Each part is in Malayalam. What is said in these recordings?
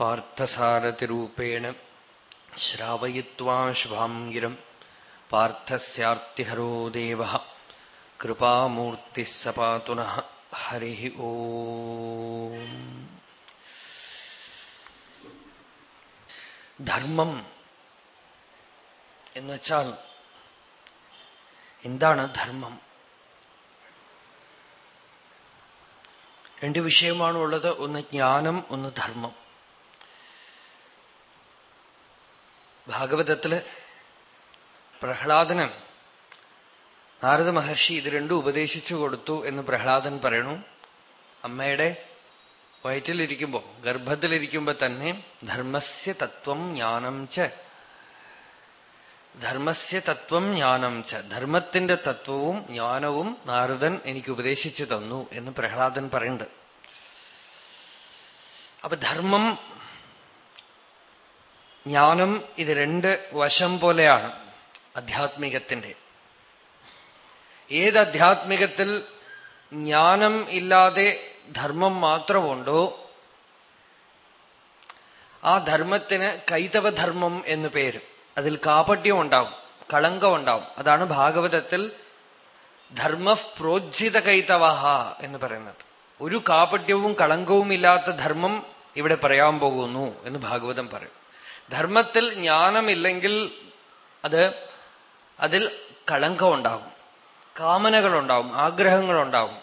പാർത്ഥസാരഥിരൂപേണ ശ്രാവയിത്വാ ശുഭാം ഗിരം പാർത്ഥസ്യാർത്തിഹരോ ദേവ കൃപാമൂർത്തി സപാതു ഹരി ഓ ധർമ്മം എന്നുവെച്ചാൽ എന്താണ് ധർമ്മം? രണ്ട് വിഷയമാണുള്ളത്. ഒന്ന് ജ്ഞാനം ഒന്ന് ധർമ്മം. ഭാഗവതത്തിൽ പ്രഹ്ലാദന് നാരദ മഹർഷി ഇത് രണ്ടും ഉപദേശിച്ചു കൊടുത്തു എന്ന് പ്രഹ്ലാദൻ പറയണു. അമ്മയുടെ വയറ്റിലിരിക്കുമ്പോ ഗർഭത്തിലിരിക്കുമ്പോ തന്നെ ധർമ്മസ്യ തത്വം ജ്ഞാനം ച. ധർമ്മസ്യ തത്വം ജ്ഞാനം ച. ധർമ്മത്തിന്റെ തത്വവും ജ്ഞാനവും നാരദൻ എനിക്ക് ഉപദേശിച്ചു തന്നു എന്ന് പ്രഹ്ലാദൻ പറയുന്നുണ്ട്. അപ്പൊ ധർമ്മം ജ്ഞാനം ഇത് രണ്ട് വശം പോലെയാണ് അധ്യാത്മികത്തിന്റെ. ഏത് അധ്യാത്മികത്തിൽ ജ്ഞാനം ഇല്ലാതെ ധർമ്മം മാത്രമുണ്ടോ ആ ധർമ്മത്തിന് കൈതവധർമ്മം എന്നു പേര്. അതിൽ കാപട്യം ഉണ്ടാവും കളങ്കം ഉണ്ടാവും. അതാണ് ഭാഗവതത്തിൽ ധർമ്മ പ്രോജ്ജിത കൈതവഹ എന്ന് പറയുന്നത്. ഒരു കാപട്യവും കളങ്കവും ഇല്ലാത്ത ധർമ്മം ഇവിടെ പറയാൻ പോകുന്നു എന്ന് ഭാഗവതം പറയും. ധർമ്മത്തിൽ ജ്ഞാനമില്ലെങ്കിൽ അത് അതിൽ കളങ്കമുണ്ടാകും. കാമനകളുണ്ടാവും ആഗ്രഹങ്ങളുണ്ടാവും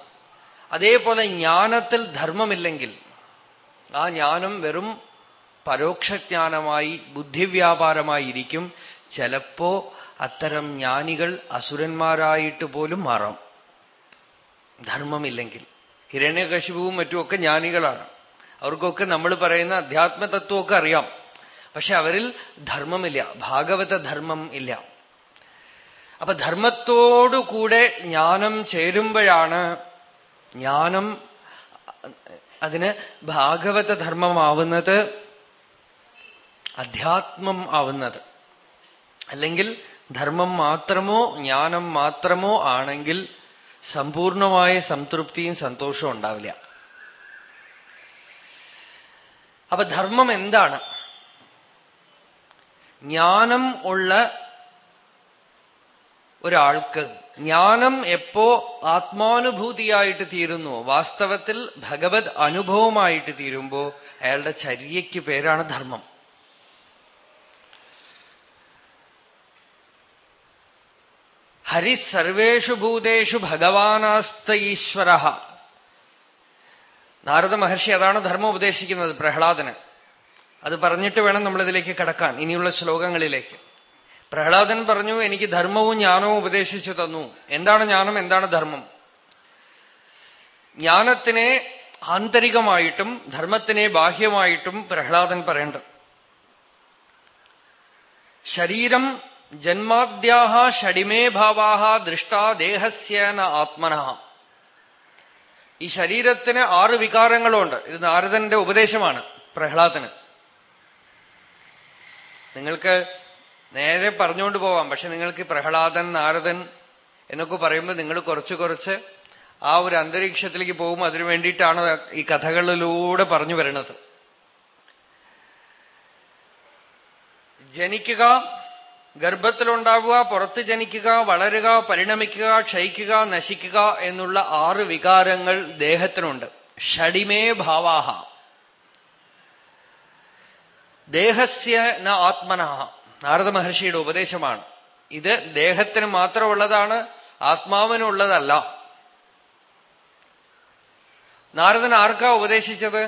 അതേപോലെ ജ്ഞാനത്തിൽ ധർമ്മമില്ലെങ്കിൽ ആ ജ്ഞാനം വെറും പരോക്ഷജ്ഞാനമായി ബുദ്ധിവ്യാപാരമായിരിക്കും. ചിലപ്പോ അത്തരം ജ്ഞാനികൾ അസുരന്മാരായിട്ട് പോലും മാറാം. ധർമ്മമില്ലെങ്കിൽ. ഹിരണ്യകശിപുവും മറ്റുമൊക്കെ ജ്ഞാനികളാണ്. അവർക്കൊക്കെ നമ്മൾ പറയുന്ന അധ്യാത്മതത്വമൊക്കെ അറിയാം. പക്ഷെ അവരിൽ ധർമ്മമില്ല ഭാഗവത ധർമ്മം ഇല്ല. അപ്പൊ ധർമ്മത്തോടുകൂടെ ജ്ഞാനം ചേരുമ്പോഴാണ് ജ്ഞാനം അതിന് ഭാഗവത ധർമ്മമാവുന്നത് അധ്യാത്മം ആവുന്നത്. അല്ലെങ്കിൽ ധർമ്മം മാത്രമോ ജ്ഞാനം മാത്രമോ ആണെങ്കിൽ സമ്പൂർണമായ സംതൃപ്തിയും സന്തോഷവും ഉണ്ടാവില്ല. അപ്പൊ ധർമ്മം എന്താണ്? ജ്ഞാനം ഉള്ള ഒരാൾക്ക് ജ്ഞാനം എപ്പോ ആത്മാനുഭൂതിയായിട്ട് തീരുന്നു വാസ്തവത്തിൽ ഭഗവത് അനുഭവമായിട്ട് തീരുമ്പോ അയാളുടെ ചര്യയ്ക്ക് പേരാണ് ധർമ്മം. ഹരി സർവേഷു ഭൂതേഷു ഭഗവാനാസ്ത ഈശ്വര നാരദ മഹർഷി അതാണ് ധർമ്മം ഉപദേശിക്കുന്നത് പ്രഹ്ലാദന്. അത് പറഞ്ഞിട്ട് വേണം നമ്മളിതിലേക്ക് കടക്കാൻ ഇനിയുള്ള ശ്ലോകങ്ങളിലേക്ക്. പ്രഹ്ലാദൻ പറഞ്ഞു എനിക്ക് ധർമ്മവും ജ്ഞാനവും ഉപദേശിച്ചു തന്നു. എന്താണ് ജ്ഞാനം? എന്താണ് ധർമ്മം? ജ്ഞാനത്തിനെ ആന്തരികമായിട്ടും ധർമ്മത്തിനെ ബാഹ്യമായിട്ടും പ്രഹ്ലാദൻ പറയേണ്ടത്. ശരീരം ജന്മാദ്യാഹ ഷടിമേ ഭാവാഹ ദൃഷ്ടാ ദേഹസ്യന ആത്മന. ഈ ശരീരത്തിന് ആറ് വികാരങ്ങളുണ്ട്. ഇത് നാരദന്റെ ഉപദേശമാണ് പ്രഹ്ലാദന്. നിങ്ങൾക്ക് നേരെ പറഞ്ഞുകൊണ്ട് പോവാം. പക്ഷെ നിങ്ങൾക്ക് പ്രഹ്ലാദൻ നാരദൻ എന്നൊക്കെ പറയുമ്പോൾ നിങ്ങൾ കുറച്ച് കുറച്ച് ആ ഒരു അന്തരീക്ഷത്തിലേക്ക് പോകും അതിനു വേണ്ടിയിട്ടാണ് ഈ കഥകളിലൂടെ പറഞ്ഞു വരുന്നത്. ജനിക്കുക ഗർഭത്തിലുണ്ടാവുക പുറത്ത് ജനിക്കുക വളരുക പരിണമിക്കുക ക്ഷയിക്കുക നശിക്കുക എന്നുള്ള ആറ് വികാരങ്ങൾ ദേഹത്തിനുണ്ട്. ഷടിമേ ഭാവാഹ. ദേഹസ്യ ന ആത്മനഹ നാരദ മഹർഷിയുടെ ഉപദേശമാണ്. ഇത് ദേഹത്തിന് മാത്രമുള്ളതാണ് ആത്മാവിനുള്ളതല്ല. നാരദൻ ആർക്കാ ഉപദേശിച്ചത്?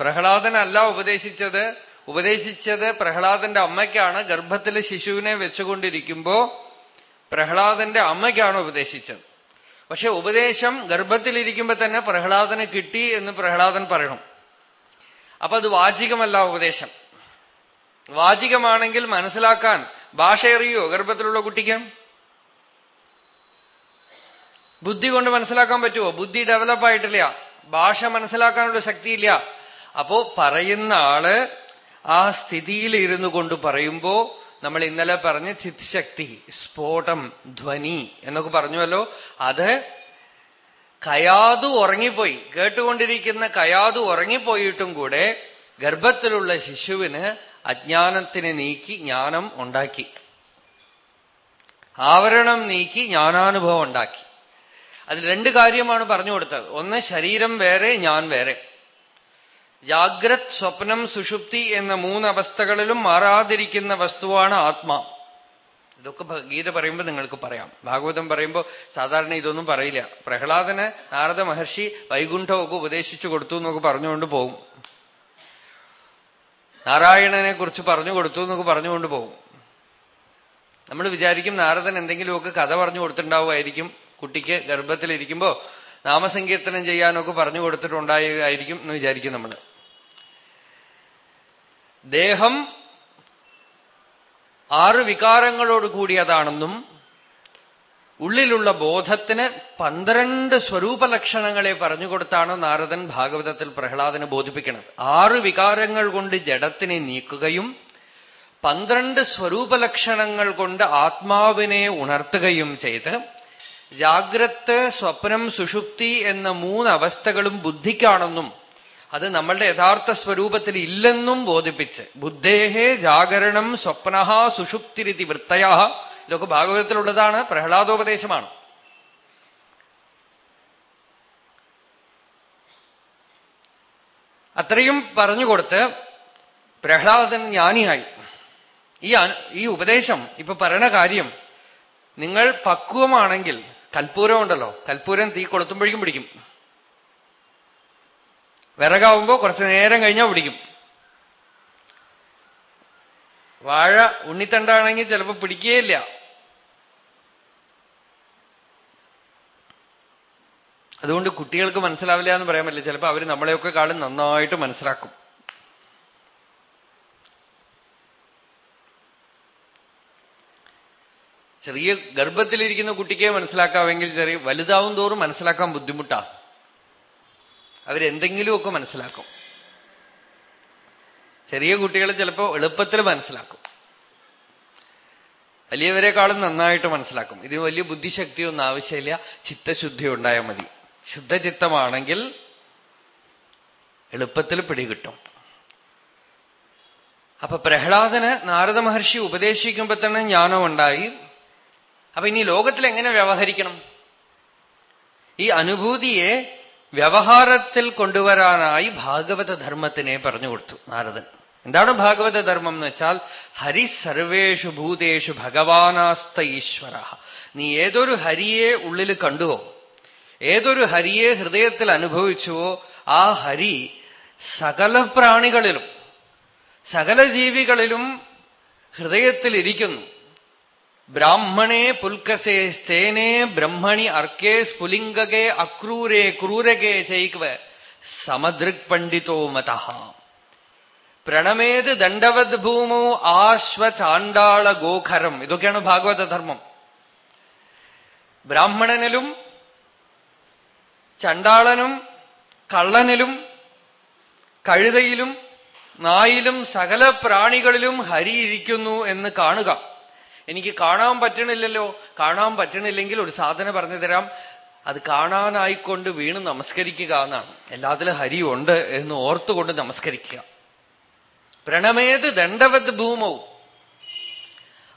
പ്രഹ്ലാദനല്ല ഉപദേശിച്ചത്. ഉപദേശിച്ചത് പ്രഹ്ലാദന്റെ അമ്മയ്ക്കാണ്. ഗർഭത്തിലെ ശിശുവിനെ വെച്ചുകൊണ്ടിരിക്കുമ്പോ പ്രഹ്ലാദന്റെ അമ്മയ്ക്കാണ് ഉപദേശിച്ചത്. പക്ഷെ ഉപദേശം ഗർഭത്തിലിരിക്കുമ്പോ തന്നെ പ്രഹ്ലാദന് കിട്ടി എന്ന് പ്രഹ്ലാദൻ പറയണം. അപ്പൊ അത് വാചികമല്ല ഉപദേശം. വാചികമാണെങ്കിൽ മനസ്സിലാക്കാൻ ഭാഷ അറിയോ ഗർഭത്തിലുള്ള കുട്ടിക്ക്? ബുദ്ധി കൊണ്ട് മനസ്സിലാക്കാൻ പറ്റുമോ ബുദ്ധി ഡെവലപ്പ് ആയിട്ടില്ല. ഭാഷ മനസ്സിലാക്കാനുള്ള ശക്തിയില്ല. അപ്പോ പറയുന്ന ആൾ ആ സ്ഥിതിയിൽ ഇരുന്നു കൊണ്ട് പറയുമ്പോ നമ്മൾ ഇന്നലെ പറഞ്ഞ ചിത്ശക്തി സ്ഫോടം ധ്വനി എന്നൊക്കെ പറഞ്ഞുവല്ലോ. അത് കയാതു ഉറങ്ങിപ്പോയി. കേട്ടുകൊണ്ടിരിക്കുന്ന കയാതു ഉറങ്ങിപ്പോയിട്ടും കൂടെ ഗർഭത്തിലുള്ള ശിശുവിന് അജ്ഞാനത്തിനെ നീക്കി ജ്ഞാനം ഉണ്ടാക്കി. ആവരണം നീക്കി ജ്ഞാനാനുഭവം ഉണ്ടാക്കി. അതിൽ രണ്ട് കാര്യമാണ് പറഞ്ഞു കൊടുത്തത്. ഒന്ന് ശരീരം വേറെ ഞാൻ വേറെ. ജാഗ്രത് സ്വപ്നം സുഷുപ്തി എന്ന മൂന്നവസ്ഥകളിലും മാറാതിരിക്കുന്ന വസ്തുവാണ് ആത്മാ. ഇതൊക്കെ ഗീത പറയുമ്പോൾ നിങ്ങൾക്ക് പറയാം. ഭാഗവതം പറയുമ്പോൾ സാധാരണ ഇതൊന്നും പറയില്ല. പ്രഹ്ലാദന് നാരദ മഹർഷി വൈകുണ്ഠമൊക്കെ ഉപദേശിച്ചു കൊടുത്തു എന്നൊക്കെ പറഞ്ഞുകൊണ്ട് പോകും നാരായണനെ കുറിച്ച് പറഞ്ഞു കൊടുത്തു എന്നൊക്കെ പറഞ്ഞുകൊണ്ട് പോകും നമ്മൾ വിചാരിക്കും നാരദൻ എന്തെങ്കിലുമൊക്കെ കഥ പറഞ്ഞു കൊടുത്തിട്ടുണ്ടാവുമായിരിക്കും. കുട്ടിക്ക് ഗർഭത്തിലിരിക്കുമ്പോ നാമസങ്കീർത്തനം ചെയ്യാനൊക്കെ പറഞ്ഞു കൊടുത്തിട്ടുണ്ടായിരിക്കും എന്ന് വിചാരിക്കും നമ്മൾ. ദേഹം ആറ് വികാരങ്ങളോട് കൂടിയതാണെന്നും ഉള്ളിലുള്ള ബോധത്തിന് പന്ത്രണ്ട് സ്വരൂപ ലക്ഷണങ്ങളെ പറഞ്ഞുകൊടുത്താണ് നാരദൻ ഭാഗവതത്തിൽ പ്രഹ്ലാദന് ബോധിപ്പിക്കുന്നത്. ആറ് വികാരങ്ങൾ കൊണ്ട് ജഡത്തിനെ നീക്കുകയും പന്ത്രണ്ട് സ്വരൂപ ലക്ഷണങ്ങൾ കൊണ്ട് ആത്മാവിനെ ഉണർത്തുകയും ചെയ്ത് ജാഗ്രത് സ്വപ്നം സുഷുപ്തി എന്ന മൂന്ന് അവസ്ഥകളും ബുദ്ധിക്കാണെന്നും അത് നമ്മളുടെ യഥാർത്ഥ സ്വരൂപത്തിൽ ഇല്ലെന്നും ബോധിപ്പിച്ച്. ബുദ്ധേഹേ ജാഗരണം സ്വപ്ന സുഷുപ്തിരിതി വൃത്തയ. ഇതൊക്കെ ഭാഗവതത്തിലുള്ളതാണ് പ്രഹ്ലാദോപദേശമാണ്. അത്രയും പറഞ്ഞുകൊടുത്ത് പ്രഹ്ലാദൻ ജ്ഞാനിയായി. ഈ ഈ ഉപദേശം ഇപ്പൊ പറയണ കാര്യം നിങ്ങൾ പക്വമാണെങ്കിൽ കൽപ്പൂരം ഉണ്ടല്ലോ കൽപ്പൂരം തീ കൊളുത്തുമ്പോഴേക്കും പിടിക്കും. വിറകാവുമ്പോ കുറച്ചു നേരം കഴിഞ്ഞാൽ പിടിക്കും. വാഴ ഉണ്ണിത്തണ്ടാണെങ്കിൽ ചിലപ്പോ പിടിക്കുകയില്ല അതുകൊണ്ട് കുട്ടികൾക്ക് മനസ്സിലാവില്ല എന്ന് പറയാൻ പറ്റില്ല. ചിലപ്പോ അവർ നമ്മളെയൊക്കെ കാളും നന്നായിട്ട് മനസ്സിലാക്കും. ചെറിയ ഗർഭത്തിലിരിക്കുന്ന കുട്ടിക്കേ മനസ്സിലാക്കാമെങ്കിൽ ചെറിയ വലുതാവും തോറും മനസ്സിലാക്കാൻ ബുദ്ധിമുട്ടാ. അവരെന്തെങ്കിലുമൊക്കെ മനസ്സിലാക്കും. ചെറിയ കുട്ടികൾ ചിലപ്പോൾ എളുപ്പത്തിൽ മനസ്സിലാക്കും. വലിയവരെക്കാളും നന്നായിട്ട് മനസ്സിലാക്കും. ഇതിന് വലിയ ബുദ്ധിശക്തിയൊന്നും ആവശ്യമില്ല. ചിത്തശുദ്ധി ഉണ്ടായാൽ മതി. ശുദ്ധചിത്തമാണെങ്കിൽ എളുപ്പത്തിൽ പിടികിട്ടും. അപ്പൊ പ്രഹ്ലാദന് നാരദ മഹർഷി ഉപദേശിക്കുമ്പോ തന്നെ ജ്ഞാനം ഉണ്ടായി. അപ്പൊ ഇനി ലോകത്തിൽ എങ്ങനെ വ്യവഹരിക്കണം? ഈ അനുഭൂതിയെ വ്യവഹാരത്തിൽ കൊണ്ടുവരാനായി ഭാഗവത ധർമ്മത്തിനെ പറഞ്ഞു കൊടുത്തു നാരദൻ. എന്താണ് ഭാഗവത ധർമ്മം എന്ന് വെച്ചാൽ ഹരി സർവേഷു ഭൂതേഷു ഭഗവാനാസ്ത ഈശ്വര. നീ ഏതൊരു ഹരിയെ ഉള്ളിൽ കണ്ടുവോ ഏതൊരു ഹരിയെ ഹൃദയത്തിൽ അനുഭവിച്ചുവോ ആ ഹരി സകല പ്രാണികളിലും സകല ജീവികളിലും ഹൃദയത്തിൽ ഇരിക്കുന്നു. ബ്രാഹ്മണേ പുൽക്കസേ സ്തേനേ ബ്രഹ്മണി അർക്കേ സ്ഫുലിംഗകേ അക്രൂരേ ക്രൂരകേ ചൈക്വ സമദൃക് പണ്ഡിതോ മത പ്രണമേത് ദണ്ഡവത് ഭൂമോ ആശ്വചാണ്ടാള ഗോഖരം ഇതൊക്കെയാണ് ഭാഗവതധർമ്മം ബ്രാഹ്മണനിലും ചണ്ടാളനും കള്ളനിലും കഴുതയിലും നായിലും സകല പ്രാണികളിലും ഹരി ഇരിക്കുന്നു എന്ന് കാണുക. എനിക്ക് കാണാൻ പറ്റണില്ലല്ലോ. കാണാൻ പറ്റണില്ലെങ്കിൽ ഒരു സാധന പറഞ്ഞു തരാം. അത് കാണാനായിക്കൊണ്ട് വീണ് നമസ്കരിക്കുക എന്നാണ്. എല്ലാത്തിലും ഹരി ഉണ്ട് എന്ന് ഓർത്തുകൊണ്ട് നമസ്കരിക്കുക. പ്രണമേത് ദണ്ഡവത് ഭൂമൗ.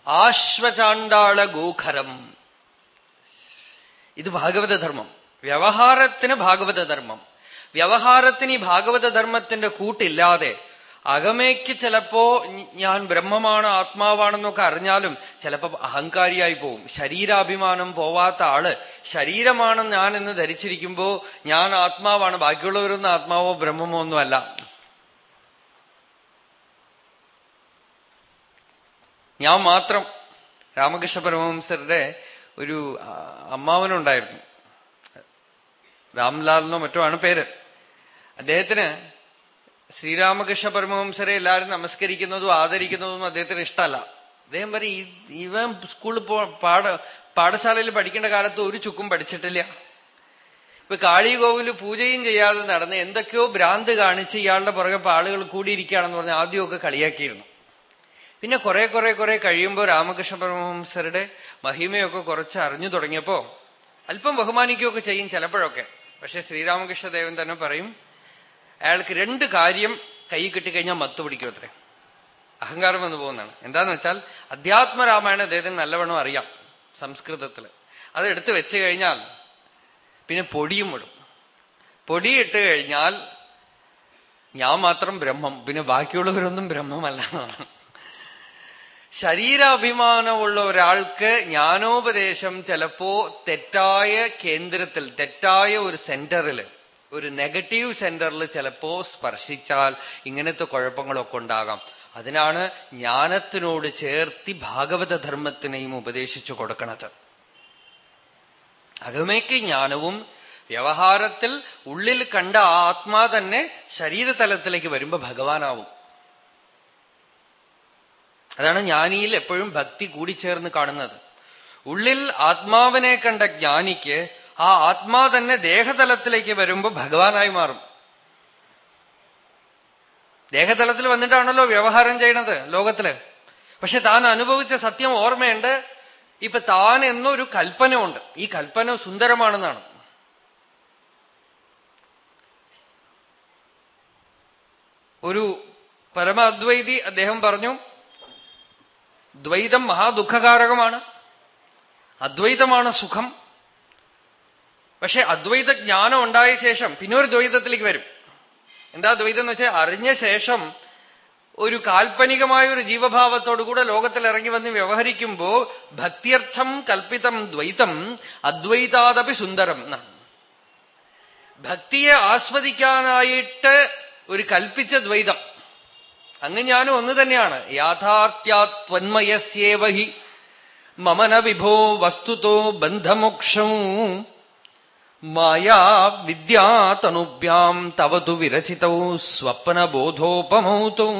ആശ്വചാണ്ടാള ഗോഖരം. ഇത് ഭാഗവതധർമ്മം വ്യവഹാരത്തിന് ഭാഗവത ധർമ്മം. വ്യവഹാരത്തിന് ഈ ഭാഗവത ധർമ്മത്തിന്റെ കൂട്ടില്ലാതെ അകമേക്ക് ചിലപ്പോ ഞാൻ ബ്രഹ്മമാണ് ആത്മാവാണെന്നൊക്കെ അറിഞ്ഞാലും ചിലപ്പോ അഹങ്കാരിയായി പോവും. ശരീരാഭിമാനം പോവാത്ത ആൾ ശരീരമാണ് ഞാൻ എന്ന് ധരിച്ചിരിക്കുമ്പോ ഞാൻ ആത്മാവാണ്. ബാക്കിയുള്ളവരൊന്നും ആത്മാവോ ബ്രഹ്മമോ ഒന്നുമല്ല. ഞാൻ മാത്രം രാമകൃഷ്ണ പരമഹംസരുടെ ഒരു അമ്മാവനുണ്ടായിരുന്നു. രാംലാലിനോ മറ്റോ ആണ് പേര്. അദ്ദേഹത്തിന് ശ്രീരാമകൃഷ്ണ പരമഹംസരെ എല്ലാവരും നമസ്കരിക്കുന്നതും ആദരിക്കുന്നതും അദ്ദേഹത്തിന് ഇഷ്ടമല്ല. അദ്ദേഹം പറയും ഇവൻ സ്കൂളിൽ പോ പാഠ പാഠശാലയിൽ പഠിക്കേണ്ട കാലത്ത് ഒരു ചുക്കും പഠിച്ചിട്ടില്ല. ഇപ്പൊ കാളികോവിൽ പൂജയും ചെയ്യാതെ നടന്ന് എന്തൊക്കെയോ ഭ്രാന്ത് കാണിച്ച് ഇയാളുടെ പുറകെ ആളുകൾ കൂടിയിരിക്കുകയാണെന്ന് പറഞ്ഞ് ആദ്യമൊക്കെ കളിയാക്കിയിരുന്നു. പിന്നെ കുറെ കുറെ കുറെ കഴിയുമ്പോൾ രാമകൃഷ്ണ പരമഹംസരുടെ മഹിമയൊക്കെ കുറച്ച് അറിഞ്ഞു തുടങ്ങിയപ്പോ അല്പം ബഹുമാനിക്കുകയൊക്കെ ചെയ്യും ചിലപ്പോഴൊക്കെ. പക്ഷെ ശ്രീരാമകൃഷ്ണദേവൻ തന്നെ പറയും അയാൾക്ക് രണ്ട് കാര്യം കൈ കിട്ടിക്കഴിഞ്ഞാൽ മത്ത് പിടിക്കും അത്രേ. അഹങ്കാരം വന്നു പോകുന്നതാണ്. എന്താന്ന് വെച്ചാൽ അധ്യാത്മരാമായണം അദ്ദേഹത്തിന് നല്ലവണ്ണം അറിയാം സംസ്കൃതത്തിൽ. അത് എടുത്തു വെച്ചു കഴിഞ്ഞാൽ പിന്നെ പൊടിയും വിടും. പൊടിയിട്ട് കഴിഞ്ഞാൽ ഞാൻ മാത്രം ബ്രഹ്മം പിന്നെ ബാക്കിയുള്ളവരൊന്നും ബ്രഹ്മമല്ല. ശരീരാഭിമാനമുള്ള ഒരാൾക്ക് ജ്ഞാനോപദേശം ചിലപ്പോ തെറ്റായ കേന്ദ്രത്തിൽ തെറ്റായ ഒരു സെന്ററിൽ ഒരു നെഗറ്റീവ് സെന്ററിൽ ചിലപ്പോ സ്പർശിച്ചാൽ ഇങ്ങനത്തെ കുഴപ്പങ്ങളൊക്കെ ഉണ്ടാകാം. അതിനാണ് ജ്ഞാനത്തിനോട് ചേർത്തി ഭാഗവത ധർമ്മത്തിനെയും ഉപദേശിച്ചു കൊടുക്കണത്. അകമയ്ക്ക് ജ്ഞാനവും വ്യവഹാരത്തിൽ ഉള്ളിൽ കണ്ട ആത്മാ തന്നെ ശരീരതലത്തിലേക്ക് വരുമ്പോ ഭഗവാനാവും. അതാണ് ജ്ഞാനിയിൽ എപ്പോഴും ഭക്തി കൂടിച്ചേർന്ന് കാണുന്നത്. ഉള്ളിൽ ആത്മാവിനെ കണ്ട ജ്ഞാനിക്ക് ആ ആത്മാ തന്നെ ദേഹതലത്തിലേക്ക് വരുമ്പോ ഭഗവാനായി മാറും. ദേഹതലത്തിൽ വന്നിട്ടാണല്ലോ വ്യവഹാരം ചെയ്യണത് ലോകത്തിൽ. പക്ഷെ താൻ അനുഭവിച്ച സത്യം ഓർമ്മയുണ്ട്. ഇപ്പൊ താൻ എന്നൊരു കൽപ്പന ഉണ്ട് ഈ കൽപ്പന സുന്ദരമാണെന്നാണ്. ഒരു പരമാദ്വൈതി അദ്ദേഹം പറഞ്ഞു ദ്വൈതം മഹാദുഃഖകാരകമാണ്. അദ്വൈതമാണ് സുഖം. പക്ഷെ അദ്വൈത ജ്ഞാനം ഉണ്ടായ ശേഷം പിന്നെ ഒരു ദ്വൈതത്തിലേക്ക് വരും. എന്താ ദ്വൈതം എന്ന് വെച്ചാൽ അറിഞ്ഞ ശേഷം ഒരു കാൽപ്പനികമായ ഒരു ജീവഭാവത്തോടുകൂടെ ലോകത്തിൽ ഇറങ്ങി വന്ന് വ്യവഹരിക്കുമ്പോ ഭക്തിയർത്ഥം കൽപ്പിതം ദ്വൈതം അദ്വൈതാദപി സുന്ദരം ഭക്തിയെ ആസ്വദിക്കാനായിട്ട് ഒരു കൽപ്പിച്ച ദ്വൈതം. അങ്ങ് ഞാനും ഒന്ന് തന്നെയാണ്. യാഥാർത്ഥ്യാത്വന്മയസ്യേവഹി മമന വിഭോ വസ്തുതോ ബന്ധമോക്ഷം മായാ വിദ്യാതനുഭ്യാം തവതു വിരചിതൗ സ്വപ്നബോധോപമൗതൗ.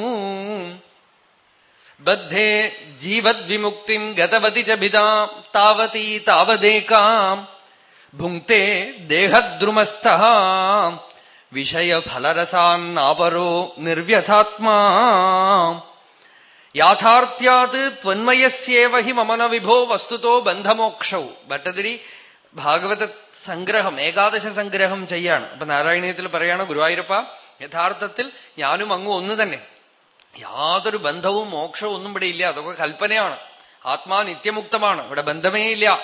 ബദ്ധേ ജീവദ്വിമുക്തിം ഗതവതി ച ഭിതാ താവതീ താവദേകാം ഭുങ്ക്തേ ദേഹദ്രുമസ്ഥ വിഷയഫലരസാന്നാപരോ നിർവ്യഥാത്മാ. യാഥാർത്ഥ്യാത് ത്വന്മയസ്യേവ ഹി മമന വിഭോ വസ്തുതോ ബന്ധമോക്ഷൗ. ഭട്ടതിരി ഭാഗവത സംഗ്രഹം ഏകാദശ സംഗ്രഹം ചെയ്യാണ്. അപ്പൊ നാരായണീയത്തിൽ പറയാണ് ഗുരുവായൂരപ്പ യഥാർത്ഥത്തിൽ ഞാനും അങ്ങും ഒന്ന് തന്നെ. യാതൊരു ബന്ധവും മോക്ഷവും ഒന്നും ഇവിടെ ഇല്ല. അതൊക്കെ കൽപ്പനയാണ്. ആത്മാ നിത്യമുക്തമാണ്. ഇവിടെ ബന്ധമേ ഇല്ല.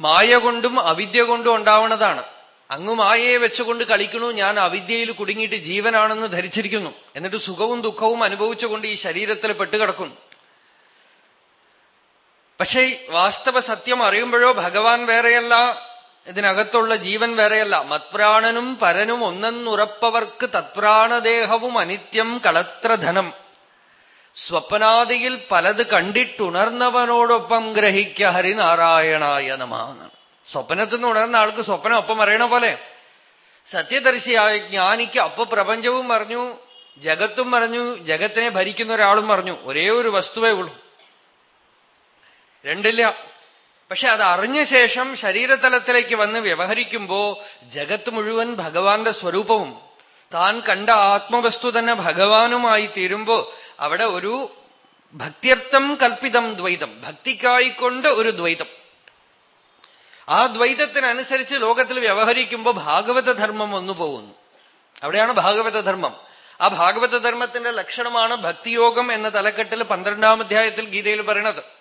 മായ കൊണ്ടും അവിദ്യ കൊണ്ടും ഉണ്ടാവുന്നതാണ് അങ്ങ് മായയെ വെച്ചുകൊണ്ട് കളിക്കണു. ഞാൻ അവിദ്യയിൽ കുടുങ്ങിയിട്ട് ജീവനാണെന്ന് ധരിച്ചിരിക്കുന്നു. എന്നിട്ട് സുഖവും ദുഃഖവും അനുഭവിച്ചുകൊണ്ട് ഈ ശരീരത്തിൽ പെട്ടുകിടക്കുന്നു. പക്ഷേ വാസ്തവ സത്യം അറിയുമ്പോഴോ ഭഗവാൻ വേറെയല്ല. ഇതിനകത്തുള്ള ജീവൻ വേറെയല്ല. മത്പ്രാണനും പരനും ഒന്നെന്നുറപ്പവർക്ക് തത്പ്രാണദേഹവും അനിത്യം കളത്രധനം സ്വപ്നാദിയിൽ പലത് കണ്ടിട്ടുണർന്നവനോടൊപ്പം ഗ്രഹിക്ക ഹരിനാരായണായ നമാണ് സ്വപ്നത്തിൽ നിന്ന് ഉണർന്ന ആൾക്ക് സ്വപ്നം ഒപ്പം അറിയണ പോലെ. സത്യദർശിയായ ജ്ഞാനിക്ക് അപ്പൊ പ്രപഞ്ചവും പറഞ്ഞു ജഗത്തും പറഞ്ഞു ജഗത്തിനെ ഭരിക്കുന്ന ഒരാളും പറഞ്ഞു ഒരേ ഒരു വസ്തുവേ ഉള്ളൂ. രണ്ടില്ല. പക്ഷെ അത് അറിഞ്ഞ ശേഷം ശരീരതലത്തിലേക്ക് വന്ന് വ്യവഹരിക്കുമ്പോ ജഗത്ത് മുഴുവൻ ഭഗവാന്റെ സ്വരൂപവും. താൻ കണ്ട ആത്മവസ്തു തന്നെ ഭഗവാനുമായി തീരുമ്പോ അവിടെ ഒരു ഭക്തിയർത്ഥം കൽപ്പിതം ദ്വൈതം. ഭക്തിക്കായിക്കൊണ്ട് ഒരു ദ്വൈതം. ആ ദ്വൈതത്തിനനുസരിച്ച് ലോകത്തിൽ വ്യവഹരിക്കുമ്പോൾ ഭാഗവത ധർമ്മം വന്നു പോകുന്നു. അവിടെയാണ് ഭാഗവത ധർമ്മം. ആ ഭാഗവത ധർമ്മത്തിന്റെ ലക്ഷണമാണ് ഭക്തിയോഗം എന്ന തലക്കെട്ടിൽ പന്ത്രണ്ടാം അധ്യായത്തിൽ ഗീതയിൽ പറയണത്.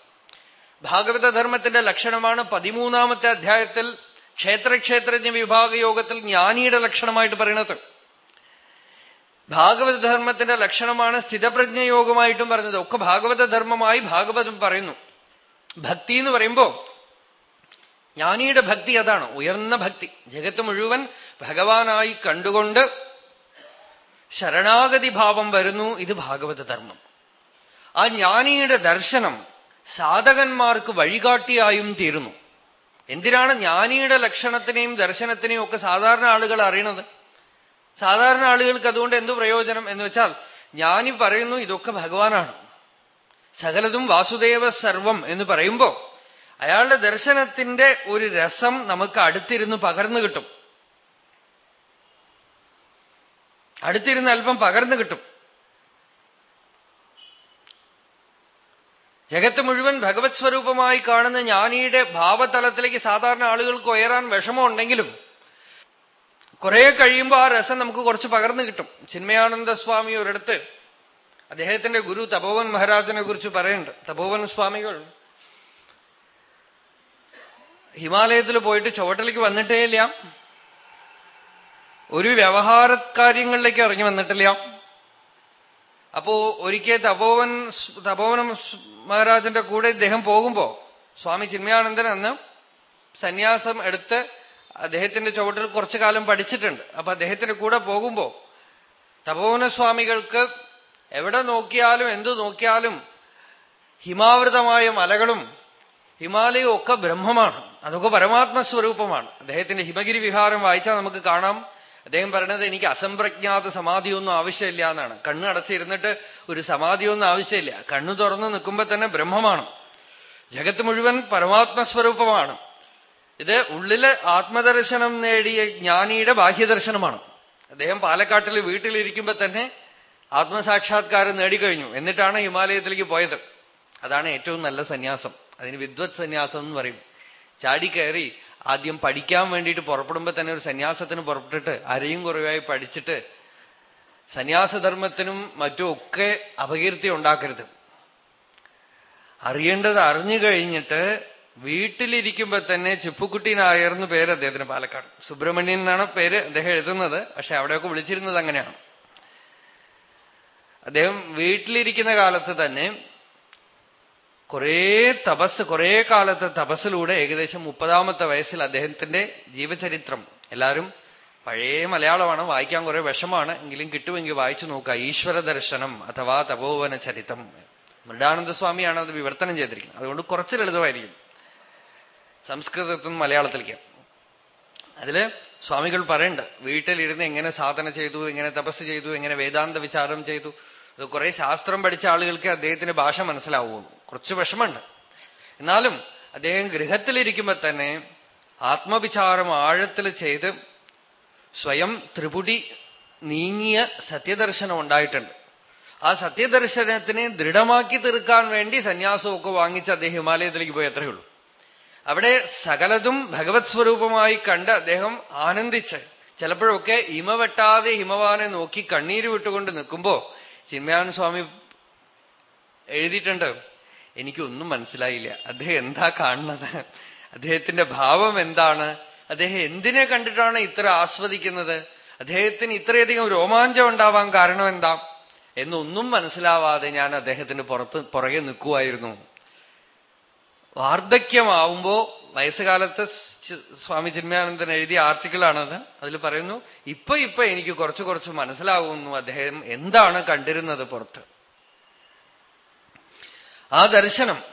ഭാഗവത ധർമ്മത്തിന്റെ ലക്ഷണമാണ് പതിമൂന്നാമത്തെ അധ്യായത്തിൽ ക്ഷേത്രക്ഷേത്രജ്ഞ വിഭാഗ യോഗത്തിൽ ജ്ഞാനിയുടെ ലക്ഷണമായിട്ട് പറയണത് ഭാഗവതധർമ്മത്തിന്റെ ലക്ഷണമാണ് സ്ഥിതപ്രജ്ഞയോഗമായിട്ടും പറഞ്ഞത് ഒക്കെ ഭാഗവതധർമ്മമായി ഭാഗവതം പറയുന്നു. ഭക്തി എന്ന് പറയുമ്പോ ജ്ഞാനിയുടെ ഭക്തി അതാണ്. ഉയർന്ന ഭക്തി. ജഗത്ത് മുഴുവൻ ഭഗവാനായി കണ്ടുകൊണ്ട് ശരണാഗതി ഭാവം വരുന്നു. ഇത് ഭാഗവത ധർമ്മം ആ ജ്ഞാനിയുടെ ദർശനം സാധകന്മാർക്ക് വഴികാട്ടിയായും തീരുന്നു. എന്തിനാണ് ജ്ഞാനിയുടെ ലക്ഷണത്തിനെയും ദർശനത്തിനെയും ഒക്കെ സാധാരണ ആളുകൾ അറിയണത്? സാധാരണ ആളുകൾക്ക് അതുകൊണ്ട് എന്തു പ്രയോജനം എന്ന് വെച്ചാൽ ജ്ഞാനി പറയുന്നു ഇതൊക്കെ ഭഗവാനാണ്. സകലതും വാസുദേവ സർവം എന്ന് പറയുമ്പോ അയാളുടെ ദർശനത്തിന്റെ ഒരു രസം നമുക്ക് അടുത്തിരുന്ന് പകർന്നു കിട്ടും. അടുത്തിരുന്ന് അല്പം പകർന്നു കിട്ടും. ജഗത്ത് മുഴുവൻ ഭഗവത് സ്വരൂപമായി കാണുന്ന ജ്ഞാനിയുടെ ഭാവതലത്തിലേക്ക് സാധാരണ ആളുകൾക്ക് ഉയരാൻ വിഷമമുണ്ടെങ്കിലും കുറെ കഴിയുമ്പോൾ ആ രസം നമുക്ക് കുറച്ച് പകർന്നു കിട്ടും. ചിന്മയാനന്ദ സ്വാമി ഒരിടത്ത് അദ്ദേഹത്തിന്റെ ഗുരു തപോവൻ മഹാരാജനെ കുറിച്ച് പറയുന്നുണ്ട്. തപോവൻ സ്വാമികൾ ഹിമാലയത്തിൽ പോയിട്ട് ചുവട്ടിലേക്ക് വന്നിട്ടേ ഇല്ല. ഒരു വ്യവഹാര കാര്യങ്ങളിലേക്ക് ഇറങ്ങി വന്നിട്ടില്ല. അപ്പോ ഒരിക്കൽ തപോവൻ തപോവനം മഹാരാജന്റെ കൂടെ ഇദ്ദേഹം പോകുമ്പോ സ്വാമി ചിന്മയാനന്ദൻ അന്ന് സന്യാസം എടുത്ത് അദ്ദേഹത്തിന്റെ ചുവട്ടിൽ കുറച്ചു കാലം പഠിച്ചിട്ടുണ്ട്. അപ്പൊ അദ്ദേഹത്തിന്റെ കൂടെ പോകുമ്പോ തപോവന സ്വാമികൾക്ക് എവിടെ നോക്കിയാലും എന്തു നോക്കിയാലും ഹിമാവൃതമായ മലകളും ഹിമാലയവും ഒക്കെ ബ്രഹ്മമാണ്. അതൊക്കെ പരമാത്മ സ്വരൂപമാണ് അദ്ദേഹത്തിന്റെ ഹിമഗിരി വിഹാരം വായിച്ചാൽ നമുക്ക് കാണാം. അദ്ദേഹം പറയണത് എനിക്ക് അസംപ്രജ്ഞാത സമാധിയൊന്നും ആവശ്യമില്ല എന്നാണ്. കണ്ണ് അടച്ചിരുന്നിട്ട് ഒരു സമാധിയൊന്നും ആവശ്യമില്ല. കണ്ണു തുറന്ന് നിൽക്കുമ്പോ തന്നെ ബ്രഹ്മമാണ്. ജഗത്ത് മുഴുവൻ പരമാത്മസ്വരൂപമാണ്. ഇത് ഉള്ളിൽ ആത്മദർശനം നേടിയ ജ്ഞാനിയുടെ ബാഹ്യദർശനമാണ്. അദ്ദേഹം പാലക്കാട്ടിൽ വീട്ടിലിരിക്കുമ്പോ തന്നെ ആത്മസാക്ഷാത്കാരം നേടിക്കഴിഞ്ഞു. എന്നിട്ടാണ് ഹിമാലയത്തിലേക്ക് പോയത്. അതാണ് ഏറ്റവും നല്ല സന്യാസം. അതിന് വിദ്വത് സന്യാസം എന്ന് പറയും. ചാടിക്കയറി ആദ്യം പഠിക്കാൻ വേണ്ടിയിട്ട് പുറപ്പെടുമ്പോ തന്നെ ഒരു സന്യാസത്തിന് പുറപ്പെട്ടിട്ട് അരയും കുറവായി പഠിച്ചിട്ട് സന്യാസധർമ്മത്തിനും മറ്റും ഒക്കെ അപകീർത്തി ഉണ്ടാക്കരുത്. അറിയേണ്ടത് അറിഞ്ഞു കഴിഞ്ഞിട്ട് വീട്ടിലിരിക്കുമ്പോ തന്നെ ചിപ്പുക്കുട്ടി നായർ എന്ന് പേര് അദ്ദേഹത്തിന് പാലക്കാട്. സുബ്രഹ്മണ്യൻ എന്നാണ് പേര് അദ്ദേഹം എഴുതുന്നത് പക്ഷെ അവിടെയൊക്കെ വിളിച്ചിരുന്നത് അങ്ങനെയാണ്. അദ്ദേഹം വീട്ടിലിരിക്കുന്ന കാലത്ത് തന്നെ കുറേ തപസ് കുറേ കാലത്തെ തപസ്സിലൂടെ ഏകദേശം മുപ്പതാമത്തെ വയസ്സിൽ അദ്ദേഹത്തിന്റെ ജീവചരിത്രം. എല്ലാവരും പഴയ മലയാളമാണ് വായിക്കാൻ കുറെ വിഷമാണ് എങ്കിലും കിട്ടുമെങ്കിൽ വായിച്ചു നോക്കുക. ഈശ്വര ദർശനം അഥവാ തപോവന ചരിത്രം മൃഡാനന്ദ സ്വാമിയാണ് അത് വിവർത്തനം ചെയ്തിരിക്കുന്നത്. അതുകൊണ്ട് കുറച്ച് ലളിതമായിരിക്കും. സംസ്കൃതത്തിൽ നിന്ന് മലയാളത്തിലേക്ക്. അതിൽ സ്വാമികൾ പറയുന്നുണ്ട് വീട്ടിലിരുന്ന് എങ്ങനെ സാധന ചെയ്തു എങ്ങനെ തപസ് ചെയ്തു എങ്ങനെ വേദാന്ത വിചാരം ചെയ്തു അത് കുറെ ശാസ്ത്രം പഠിച്ച ആളുകൾക്ക് അദ്ദേഹത്തിന്റെ ഭാഷ മനസ്സിലാവുള്ളൂ. കുറച്ച് വിഷമുണ്ട് എന്നാലും അദ്ദേഹം ഗൃഹത്തിലിരിക്കുമ്പോ തന്നെ ആത്മവിചാരം ആഴത്തിൽ ചെയ്ത് സ്വയം ത്രിപുടി നീങ്ങിയ സത്യദർശനം ഉണ്ടായിട്ടുണ്ട്. ആ സത്യദർശനത്തിനെ ദൃഢമാക്കി തീർക്കാൻ വേണ്ടി സന്യാസമൊക്കെ വാങ്ങിച്ച് അദ്ദേഹം ഹിമാലയത്തിലേക്ക് പോയി അത്രയേ ഉള്ളൂ. അവിടെ സകലതും ഭഗവത് സ്വരൂപമായി കണ്ട് അദ്ദേഹം ആനന്ദിച്ച് ചിലപ്പോഴൊക്കെ ഹിമവെട്ടാതെ ഹിമവാനെ നോക്കി കണ്ണീര് വിട്ടുകൊണ്ട് നിൽക്കുമ്പോ ചിന്മയാനന്ദ സ്വാമി എഴുതിയിട്ടുണ്ട്. എനിക്കൊന്നും മനസ്സിലായില്ല. അദ്ദേഹം എന്താ കാണുന്നത്? അദ്ദേഹത്തിന്റെ ഭാവം എന്താണ്? അദ്ദേഹം എന്തിനെ കണ്ടിട്ടാണ് ഇത്ര ആസ്വദിക്കുന്നത്? അദ്ദേഹത്തിന് ഇത്രയധികം രോമാഞ്ചം ഉണ്ടാവാൻ കാരണം എന്താ? എന്നൊന്നും മനസ്സിലാവാതെ ഞാൻ അദ്ദേഹത്തിന് പുറത്ത് പുറകെ നിൽക്കുമായിരുന്നു വാർദ്ധക്യമാവുമ്പോ വയസ്സുകാലത്ത് സ്വാമി ചിന്മയാനന്ദൻ എഴുതിയ ആർട്ടിക്കിളാണത്. അതിൽ പറയുന്നു ഇപ്പൊ ഇപ്പൊ എനിക്ക് കുറച്ചു കുറച്ച് മനസ്സിലാവുന്നു അദ്ദേഹം എന്താണ് കണ്ടിരുന്നത് പുറത്ത്. ആ ദർശനം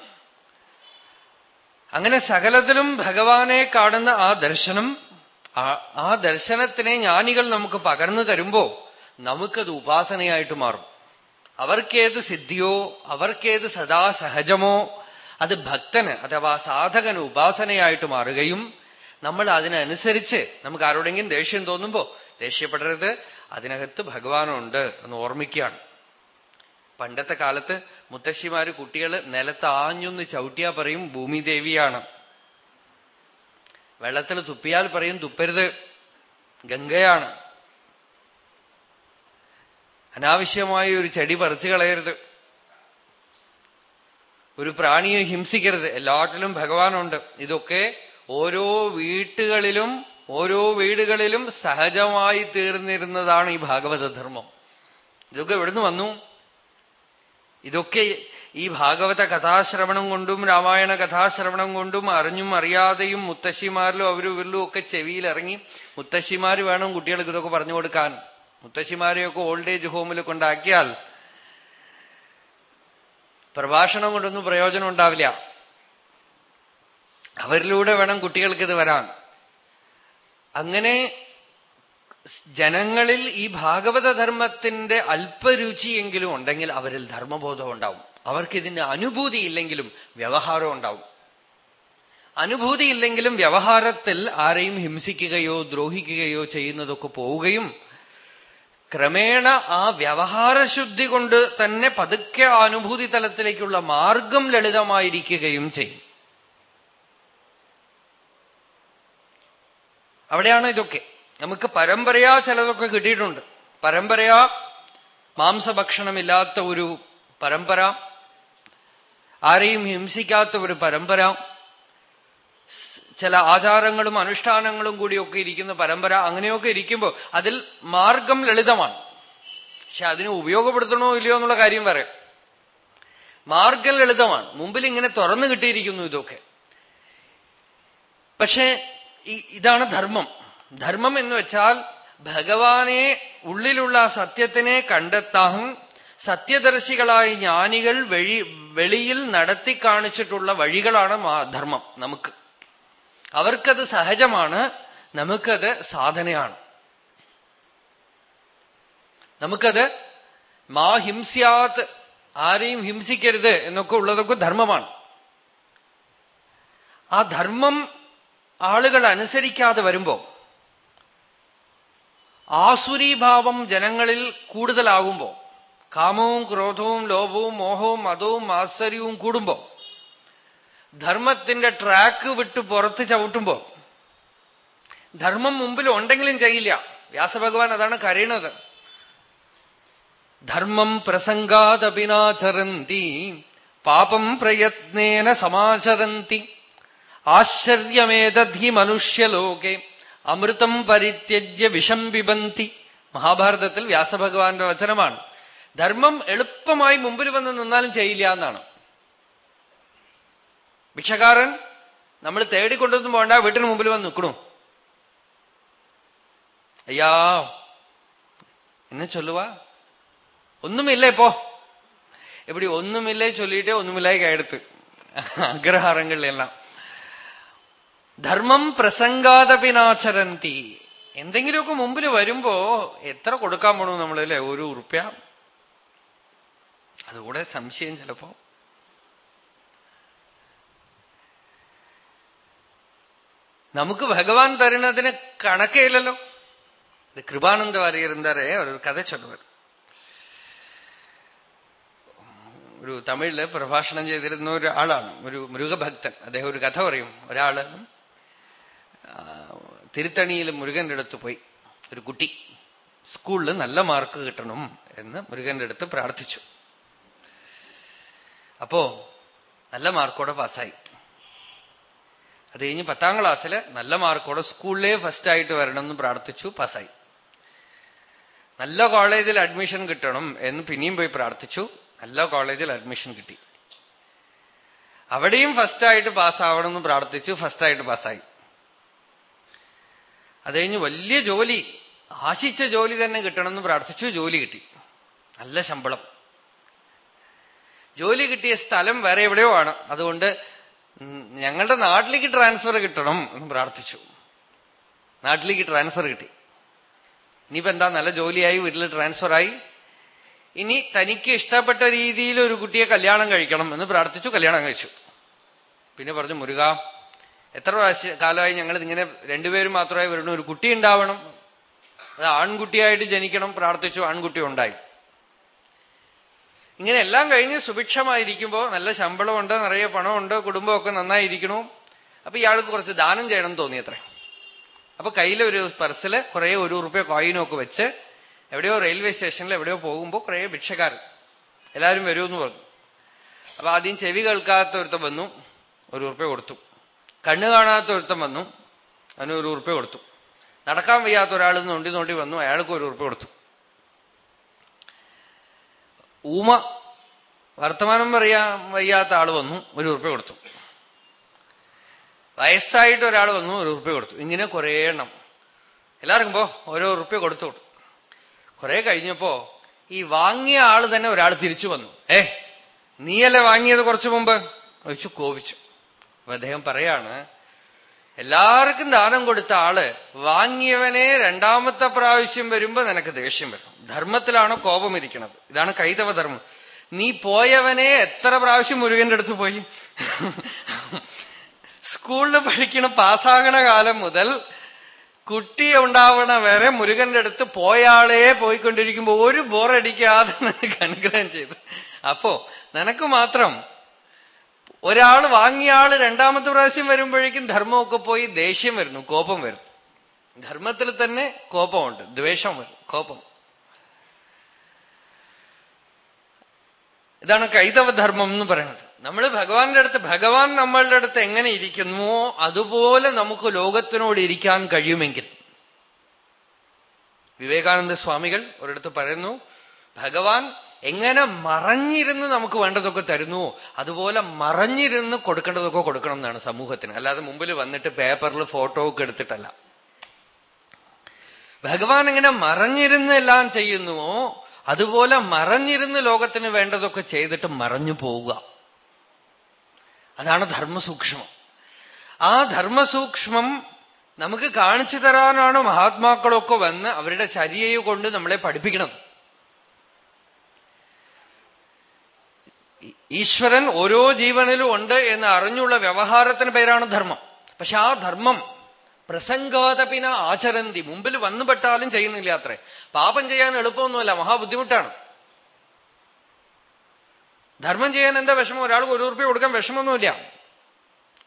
അങ്ങനെ സകലത്തിലും ഭഗവാനെ കാണുന്ന ആ ദർശനം ആ ദർശനത്തിനെ ജ്ഞാനികൾ നമുക്ക് പകർന്നു തരുമ്പോ നമുക്കത് ഉപാസനയായിട്ട് മാറും. അവർക്കേത് സിദ്ധിയോ അവർക്കേത് സദാ സഹജമോ അത് ഭക്തന് അഥവാ സാധകന് ഉപാസനയായിട്ട് മാറുകയും നമ്മൾ അതിനനുസരിച്ച് നമുക്ക് ആരോടെങ്കിലും ദേഷ്യം തോന്നുമ്പോ ദേഷ്യപ്പെടരുത്. അതിനകത്ത് ഭഗവാനുണ്ട് എന്ന് ഓർമ്മിക്കുകയാണ്. പണ്ടത്തെ കാലത്ത് മുത്തശ്ശിമാര് കുട്ടികൾ നിലത്ത് ആഞ്ഞൊന്ന് ചവിട്ടിയാ പറയും ഭൂമിദേവിയാണ്. വെള്ളത്തിൽ തുപ്പിയാൽ പറയും തുപ്പരുത്. ഗംഗയാണ്. അനാവശ്യമായ ഒരു ചെടി പറിച്ചു കളയരുത്. ഒരു പ്രാണിയെ ഹിംസിക്കരുത്. എല്ലാറ്റിലും ഭഗവാനുണ്ട്. ഇതൊക്കെ ഓരോ വീട്ടുകളിലും ഓരോ വീടുകളിലും സഹജമായി തീർന്നിരുന്നതാണ് ഈ ഭാഗവത ധർമ്മം. ഇതൊക്കെ എവിടുന്ന് വന്നു? ഇതൊക്കെ ഈ ഭാഗവത കഥാശ്രവണം കൊണ്ടും രാമായണ കഥാശ്രവണം കൊണ്ടും അറിഞ്ഞും അറിയാതെയും മുത്തശ്ശിമാരിലും അവരും ഇവരിലും ഒക്കെ ചെവിയിലിറങ്ങി മുത്തശ്ശിമാര് വേണം കുട്ടികൾക്ക് ഇതൊക്കെ പറഞ്ഞു കൊടുക്കാൻ. മുത്തശ്ശിമാരെയൊക്കെ ഓൾഡ് ഏജ് ഹോമിൽ കൊണ്ടാക്കിയാൽ പ്രഭാഷണം കൊണ്ടൊന്നും പ്രയോജനം ഉണ്ടാവില്ല. അവരിലൂടെ വേണം കുട്ടികൾക്ക് ഇത് വരാൻ. അങ്ങനെ ജനങ്ങളിൽ ഈ ഭാഗവത ധർമ്മത്തിന്റെ അല്പരുചിയെങ്കിലും ഉണ്ടെങ്കിൽ അവരിൽ ധർമ്മബോധം ഉണ്ടാവും. അവർക്കിതിന്റെ അനുഭൂതി ഇല്ലെങ്കിലും വ്യവഹാരം ഉണ്ടാവും. അനുഭൂതി ഇല്ലെങ്കിലും വ്യവഹാരത്തിൽ ആരെയും ഹിംസിക്കുകയോ ദ്രോഹിക്കുകയോ ചെയ്യുന്നതൊക്കെ പോവുകയും ക്രമേണ ആ വ്യവഹാരശുദ്ധി കൊണ്ട് തന്നെ പതുക്കെ അനുഭൂതി തലത്തിലേക്കുള്ള മാർഗം ലളിതമായിരിക്കുകയും ചെയ്യും. അവിടെയാണ് ഇതൊക്കെ. നമുക്ക് പരമ്പരയാ ചിലതൊക്കെ കിട്ടിയിട്ടുണ്ട്. പരമ്പരയാ മാംസഭക്ഷണമില്ലാത്ത ഒരു പരമ്പര. ആരെയും ഹിംസിക്കാത്ത ഒരു പരമ്പര. ചില ആചാരങ്ങളും അനുഷ്ഠാനങ്ങളും കൂടിയൊക്കെ ഇരിക്കുന്ന പരമ്പര അങ്ങനെയൊക്കെ ഇരിക്കുമ്പോൾ അതിൽ മാർഗം ലളിതമാണ്. പക്ഷെ അതിനെ ഉപയോഗപ്പെടുത്തണോ ഇല്ലയോ എന്നുള്ള കാര്യം പറയാം മാർഗം ലളിതമാണ്. മുമ്പിൽ ഇങ്ങനെ തുറന്നു കിട്ടിയിരിക്കുന്നു ഇതൊക്കെ. പക്ഷേ ഇതാണ് ധർമ്മം. ധർമ്മം എന്ന് വെച്ചാൽ ഭഗവാനെ ഉള്ളിലുള്ള സത്യത്തിനെ കണ്ടെത്താൻ സത്യദർശികളായ ജ്ഞാനികൾ വഴി വെളിയിൽ നടത്തി കാണിച്ചിട്ടുള്ള വഴികളാണ് ധർമ്മം നമുക്ക്. അവർക്കത് സഹജമാണ് നമുക്കത് സാധനയാണ്. നമുക്കത് മാ ഹിംസ്യാത് ആരെയും ഹിംസിക്കരുത് എന്നൊക്കെ ഉള്ളതൊക്കെ ധർമ്മമാണ്. ആ ധർമ്മം ആളുകൾ അനുസരിക്കാതെ വരുമ്പോ ആസുരീഭാവം ജനങ്ങളിൽ കൂടുതലാകുമ്പോ കാമവും ക്രോധവും ലോഭവും മോഹവും മതവും ആശ്ചര്യവും കൂടുമ്പോ ധർമ്മത്തിന്റെ ട്രാക്ക് വിട്ട് പുറത്ത് ചവിട്ടുമ്പോ ധർമ്മം മുമ്പിൽ ഉണ്ടെങ്കിലും ചെയ്യില്ല. വ്യാസഭഗവാൻ അതാണ് കരയണത്. ധർമ്മം പ്രസംഗാദപിനാചരന്തി പാപം പ്രയത്നേന സമാചരന്തി. ആശ്ചര്യമേതധി മനുഷ്യലോകെ അമൃതം പരിത്യജ്യ വിഷം വിപന്തി മഹാഭാരതത്തിൽ വ്യാസഭഗവാന്റെ വചനമാണ്. ധർമ്മം എളുപ്പമായി മുമ്പിൽ വന്ന് നിന്നാലും ചെയ്യില്ല എന്നാണ്. ഭിക്ഷക്കാരൻ നമ്മൾ തേടിക്കൊണ്ടൊന്നും പോകണ്ട വീട്ടിന് മുമ്പിൽ വന്ന് നിൽക്കണു. അയ്യാ എന്നെ ചൊല്ലുവാ. ഒന്നുമില്ല ഇപ്പോ? എവിടെ ഒന്നുമില്ലേ ചൊല്ലിയിട്ടേ ഒന്നുമില്ലായി കയടുത്ത് അഗ്രഹാരങ്ങളിലെല്ലാം ധർമ്മം പ്രസംഗാതപിനാചരന്തി എന്തെങ്കിലുമൊക്കെ മുമ്പിൽ വരുമ്പോ എത്ര കൊടുക്കാൻ പോണു നമ്മളല്ലേ? ഒരു ഉറുപ്യ അതുകൂടെ സംശയം ചിലപ്പോ. നമുക്ക് ഭഗവാൻ തരുന്നതിന് ഇത് കൃപാനന്ദ വാര്യർ എന്താറേ ഒരു കഥ ചൊല്ലുവർ. ഒരു തമിഴിൽ പ്രഭാഷണം ചെയ്തിരുന്ന ഒരാളാണ്. ഒരു മൃഗഭക്തൻ. അദ്ദേഹം ഒരു കഥ പറയും. ഒരാൾ തിരുത്തണിയിൽ മുരുകന്റെ അടുത്ത് പോയി. ഒരു കുട്ടി സ്കൂളിൽ നല്ല മാർക്ക് കിട്ടണം എന്ന് മുരുകന്റെ അടുത്ത് പ്രാർത്ഥിച്ചു. അപ്പോ നല്ല മാർക്കോടെ പാസ്സായി. അത് കഴിഞ്ഞ് പത്താം ക്ലാസ്സിൽ നല്ല മാർക്കോടെ സ്കൂളിലേ ഫസ്റ്റ് ആയിട്ട് വരണം എന്ന് പ്രാർത്ഥിച്ചു പാസ്സായി. നല്ല കോളേജിൽ അഡ്മിഷൻ കിട്ടണം എന്ന് പിന്നെയും പോയി പ്രാർത്ഥിച്ചു നല്ല കോളേജിൽ അഡ്മിഷൻ കിട്ടി. അവിടെയും ഫസ്റ്റ് ആയിട്ട് പാസ്സാവണം എന്ന് പ്രാർത്ഥിച്ചു ഫസ്റ്റ് ആയിട്ട് പാസ്സായി. അത് കഴിഞ്ഞ് വലിയ ജോലി ആശിച്ച ജോലി തന്നെ കിട്ടണമെന്ന് പ്രാർത്ഥിച്ചു ജോലി കിട്ടി. നല്ല ശമ്പളം. ജോലി കിട്ടിയ സ്ഥലം വേറെ എവിടെയോ ആണ്. അതുകൊണ്ട് ഞങ്ങളുടെ നാട്ടിലേക്ക് ട്രാൻസ്ഫർ കിട്ടണം എന്ന് പ്രാർത്ഥിച്ചു. നാട്ടിലേക്ക് ട്രാൻസ്ഫർ കിട്ടി. ഇനിയിപ്പോ എന്താ നല്ല ജോലിയായി വീട്ടിൽ ട്രാൻസ്ഫറായി ഇനി തനിക്ക് ഇഷ്ടപ്പെട്ട രീതിയിൽ ഒരു കുട്ടിയെ കല്യാണം കഴിക്കണം എന്ന് പ്രാർത്ഥിച്ചു കല്യാണം കഴിച്ചു. പിന്നെ പറഞ്ഞു മുരുക എത്ര പ്രാവശ്യ കാലമായി ഞങ്ങൾ ഇങ്ങനെ രണ്ടുപേരും മാത്രമായി വരണം ഒരു കുട്ടി ഉണ്ടാവണം. അത് ആൺകുട്ടിയായിട്ട് ജനിക്കണം. പ്രാർത്ഥിച്ചു ആൺകുട്ടി ഉണ്ടായി. ഇങ്ങനെ എല്ലാം കഴിഞ്ഞ് സുഭിക്ഷമായിരിക്കുമ്പോ നല്ല ശമ്പളമുണ്ട് നിറയെ പണമുണ്ട് കുടുംബമൊക്കെ നന്നായിരിക്കണു. അപ്പൊ ഇയാൾക്ക് കുറച്ച് ദാനം ചെയ്യണം തോന്നി അത്ര. അപ്പൊ കയ്യിലൊരു പർസിൽ കുറെ ഒരു റുപ്യ കോയിനും ഒക്കെ വെച്ച് എവിടെയോ റെയിൽവേ സ്റ്റേഷനിൽ എവിടെയോ പോകുമ്പോ കുറെ ഭിക്ഷക്കാർ എല്ലാവരും വരുമെന്ന് പറഞ്ഞു. അപ്പൊ ആദ്യം ചെവി കേൾക്കാത്ത ഒരുത്തം വന്നു. ഒരു റുപ്യ കൊടുത്തു. കണ്ണു കാണാത്ത ഒരുത്തം വന്നു. അവന് ഒരു ഉറുപ്പ് കൊടുത്തു. നടക്കാൻ വയ്യാത്ത ഒരാൾ നോണ്ടി നോണ്ടി വന്നു. അയാൾക്ക് ഒരു ഉറുപ്പ് കൊടുത്തു. ഊമ വർത്തമാനം പറയാ വയ്യാത്ത ആൾ വന്നു. ഒരു ഉറുപ്പ് കൊടുത്തു. വയസ്സായിട്ട് ഒരാൾ വന്നു. ഒരു ഉറുപ്പ് കൊടുത്തു. ഇങ്ങനെ കുറേ എണ്ണം. എല്ലാവർക്കും പോ ഓരോ ഉറുപ്പ് കൊടുത്തു. കുറെ കഴിഞ്ഞപ്പോ ഈ വാങ്ങിയ ആൾ തന്നെ ഒരാൾ തിരിച്ചു വന്നു. ഏ നീയല്ലേ വാങ്ങിയത് കുറച്ചു മുമ്പ്? ഒഴിച്ചു കോപിച്ചു. അപ്പൊ അദ്ദേഹം പറയാണ് എല്ലാവർക്കും ദാനം കൊടുത്ത ആൾ വാങ്ങിയവനെ രണ്ടാമത്തെ പ്രാവശ്യം വരുമ്പോ നിനക്ക് ദേഷ്യം വരും. ധർമ്മത്തിലാണോ കോപം ഇരിക്കുന്നത്. ഇതാണ് കൈതവ ധർമ്മം. നീ പോയവനെ എത്ര പ്രാവശ്യം മുരുകന്റെ അടുത്ത് പോയി? സ്കൂളിൽ പഠിക്കണ പാസ്സാകണ കാലം മുതൽ കുട്ടി ഉണ്ടാവണ വരെ മുരുകന്റെ അടുത്ത് പോയാളേ പോയിക്കൊണ്ടിരിക്കുമ്പോ ഒരു ബോറടിക്കാതെ നിനക്ക് അനുഗ്രഹം ചെയ്തു. അപ്പോ നിനക്ക് മാത്രം ഒരാൾ വാങ്ങിയ ആൾ രണ്ടാമത്തെ പ്രാവശ്യം വരുമ്പോഴേക്കും ധർമ്മമൊക്കെ പോയി ദേഷ്യം വരുന്നു കോപം വരുന്നു. ധർമ്മത്തിൽ തന്നെ കോപമുണ്ട് ദ്വേഷം വരും കോപം. ഇതാണ് കൈതവധർമ്മം എന്ന് പറയുന്നത്. നമ്മൾ ഭഗവാന്റെ അടുത്ത് ഭഗവാൻ നമ്മളുടെ അടുത്ത് എങ്ങനെ ഇരിക്കുന്നുവോ അതുപോലെ നമുക്ക് ലോകത്തിനോട് ഇരിക്കാൻ കഴിയുമെങ്കിൽ. വിവേകാനന്ദ സ്വാമികൾ ഒരിടത്ത് പറയുന്നു ഭഗവാൻ എങ്ങനെ മറഞ്ഞിരുന്ന് നമുക്ക് വേണ്ടതൊക്കെ തരുന്നു? അതുപോലെ മറഞ്ഞിരുന്ന് കൊടുക്കേണ്ടതൊക്കെ കൊടുക്കണം എന്നാണ് സമൂഹത്തിന്. അല്ലാതെ മുമ്പിൽ വന്നിട്ട് പേപ്പറിൽ ഫോട്ടോ ഒക്കെ എടുത്തിട്ടല്ല. ഭഗവാൻ എങ്ങനെ മറഞ്ഞിരുന്ന് എല്ലാം ചെയ്യുന്നുവോ അതുപോലെ മറഞ്ഞിരുന്ന് ലോകത്തിന് വേണ്ടതൊക്കെ ചെയ്തിട്ട് മറഞ്ഞു പോവുക. അതാണ് ധർമ്മസൂക്ഷ്മം. ആ ധർമ്മസൂക്ഷ്മം നമുക്ക് കാണിച്ചു തരാനാണ് മഹാത്മാക്കളൊക്കെ വന്ന് അവരുടെ ചര്യയെ കൊണ്ട് നമ്മളെ പഠിപ്പിക്കുന്നത് ഈശ്വരൻ ഓരോ ജീവനിലും ഉണ്ട് എന്ന് അറിഞ്ഞുള്ള വ്യവഹാരത്തിന് പേരാണ് ധർമ്മം. പക്ഷെ ആ ധർമ്മം പ്രസംഗാതപിന ആചരന്തി മുമ്പിൽ വന്നുപെട്ടാലും ചെയ്യുന്നില്ല അത്രേ. പാപം ചെയ്യാൻ എളുപ്പമൊന്നുമല്ല മഹാബുദ്ധിമുട്ടാണ്. ധർമ്മം ചെയ്യാൻ എന്താ വിഷമം? ഒരാൾക്ക് ഒരു റുപ്യ കൊടുക്കാൻ വിഷമമൊന്നുമില്ല.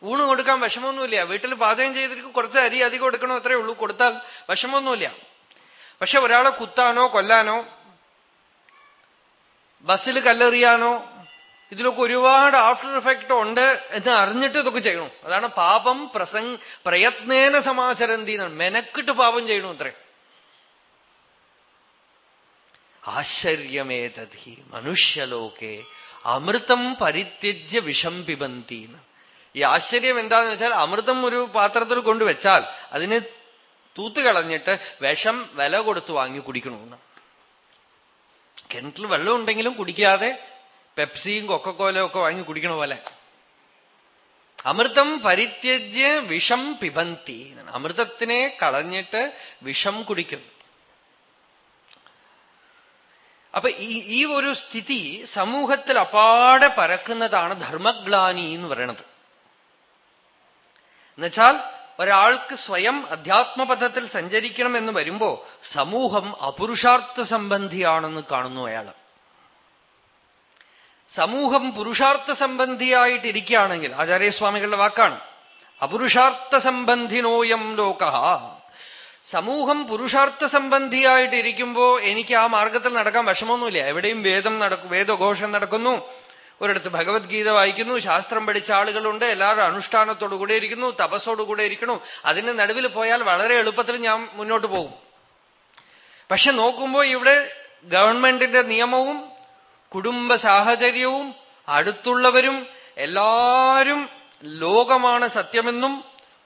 ഊണ് കൊടുക്കാൻ വിഷമമൊന്നുമില്ല. വീട്ടിൽ പാചകം ചെയ്തിരിക്കും കുറച്ച് അരി അധികം കൊടുക്കണോ അത്രേ ഉള്ളൂ. കൊടുത്താൽ വിഷമമൊന്നുമില്ല. പക്ഷെ ഒരാളെ കുത്താനോ കൊല്ലാനോ ബസ്സിൽ കല്ലെറിയാനോ ഇതിലൊക്കെ ഒരുപാട് ആഫ്റ്റർ എഫക്റ്റ് ഉണ്ട് എന്ന് അറിഞ്ഞിട്ട് ഇതൊക്കെ ചെയ്യണം. അതാണ് പാപം പ്രസംഗ പ്രയത്നേന സമാചരന്തി എന്നാണ്. മെനക്കിട്ട് പാപം ചെയ്യണു അത്രേ. ആശ്ചര്യമേതധി മനുഷ്യലോകെ അമൃതം പരിത്യജ്യ വിഷം പിബന്തി ഈ ആശ്ചര്യം എന്താന്ന് വെച്ചാൽ അമൃതം ഒരു പാത്രത്തിൽ കൊണ്ടുവച്ചാൽ അതിന് തൂത്ത് കളഞ്ഞിട്ട് വിഷം വില കൊടുത്ത് വാങ്ങി കുടിക്കണമെന്ന് കിണറ്റിൽ വെള്ളം ഉണ്ടെങ്കിലും കുടിക്കാതെ പെപ്സിയും കൊക്കക്കോലയും ഒക്കെ വാങ്ങി കുടിക്കണ പോലെ. അമൃതം പരിത്യജ്യ വിഷം പിബന്തി അമൃതത്തിനെ കളഞ്ഞിട്ട് വിഷം കുടിക്കുന്നു അപ്പൊ ഈ ഈ ഒരു സ്ഥിതി സമൂഹത്തിൽ അപ്പാടെ പരക്കുന്നതാണ് ധർമ്മഗ്ലാനി എന്ന് പറയണത്. എന്നുവെച്ചാൽ ഒരാൾക്ക് സ്വയം അധ്യാത്മപഥത്തിൽ സഞ്ചരിക്കണം എന്ന് വരുമ്പോ സമൂഹം അപുരുഷാർത്ഥ സംബന്ധിയാണെന്ന് കാണുന്നു അയാൾ സമൂഹം പുരുഷാർത്ഥ സംബന്ധിയായിട്ടിരിക്കുകയാണെങ്കിൽ ആചാര്യസ്വാമികളുടെ വാക്കാണ്. അപുരുഷാർത്ഥ സംബന്ധിനോയം ലോക സമൂഹം പുരുഷാർത്ഥ സംബന്ധിയായിട്ടിരിക്കുമ്പോ എനിക്ക് ആ മാർഗത്തിൽ നടക്കാൻ വിഷമമൊന്നുമില്ല. എവിടെയും വേദം നടക്കും വേദഘോഷം നടക്കുന്നു. ഒരിടത്ത് ഭഗവത്ഗീത വായിക്കുന്നു. ശാസ്ത്രം പഠിച്ച ആളുകളുണ്ട്. എല്ലാവരും അനുഷ്ഠാനത്തോടുകൂടെ ഇരിക്കുന്നു. തപസ്സോടുകൂടെ ഇരിക്കുന്നു അതിന്റെ നടുവിൽ പോയാൽ വളരെ എളുപ്പത്തിൽ ഞാൻ മുന്നോട്ട് പോകും. പക്ഷെ നോക്കുമ്പോ ഇവിടെ ഗവൺമെന്റിന്റെ നിയമവും കുടുംബ സാഹചര്യവും അടുത്തുള്ളവരും എല്ലാരും ലോകമാണ് സത്യമെന്നും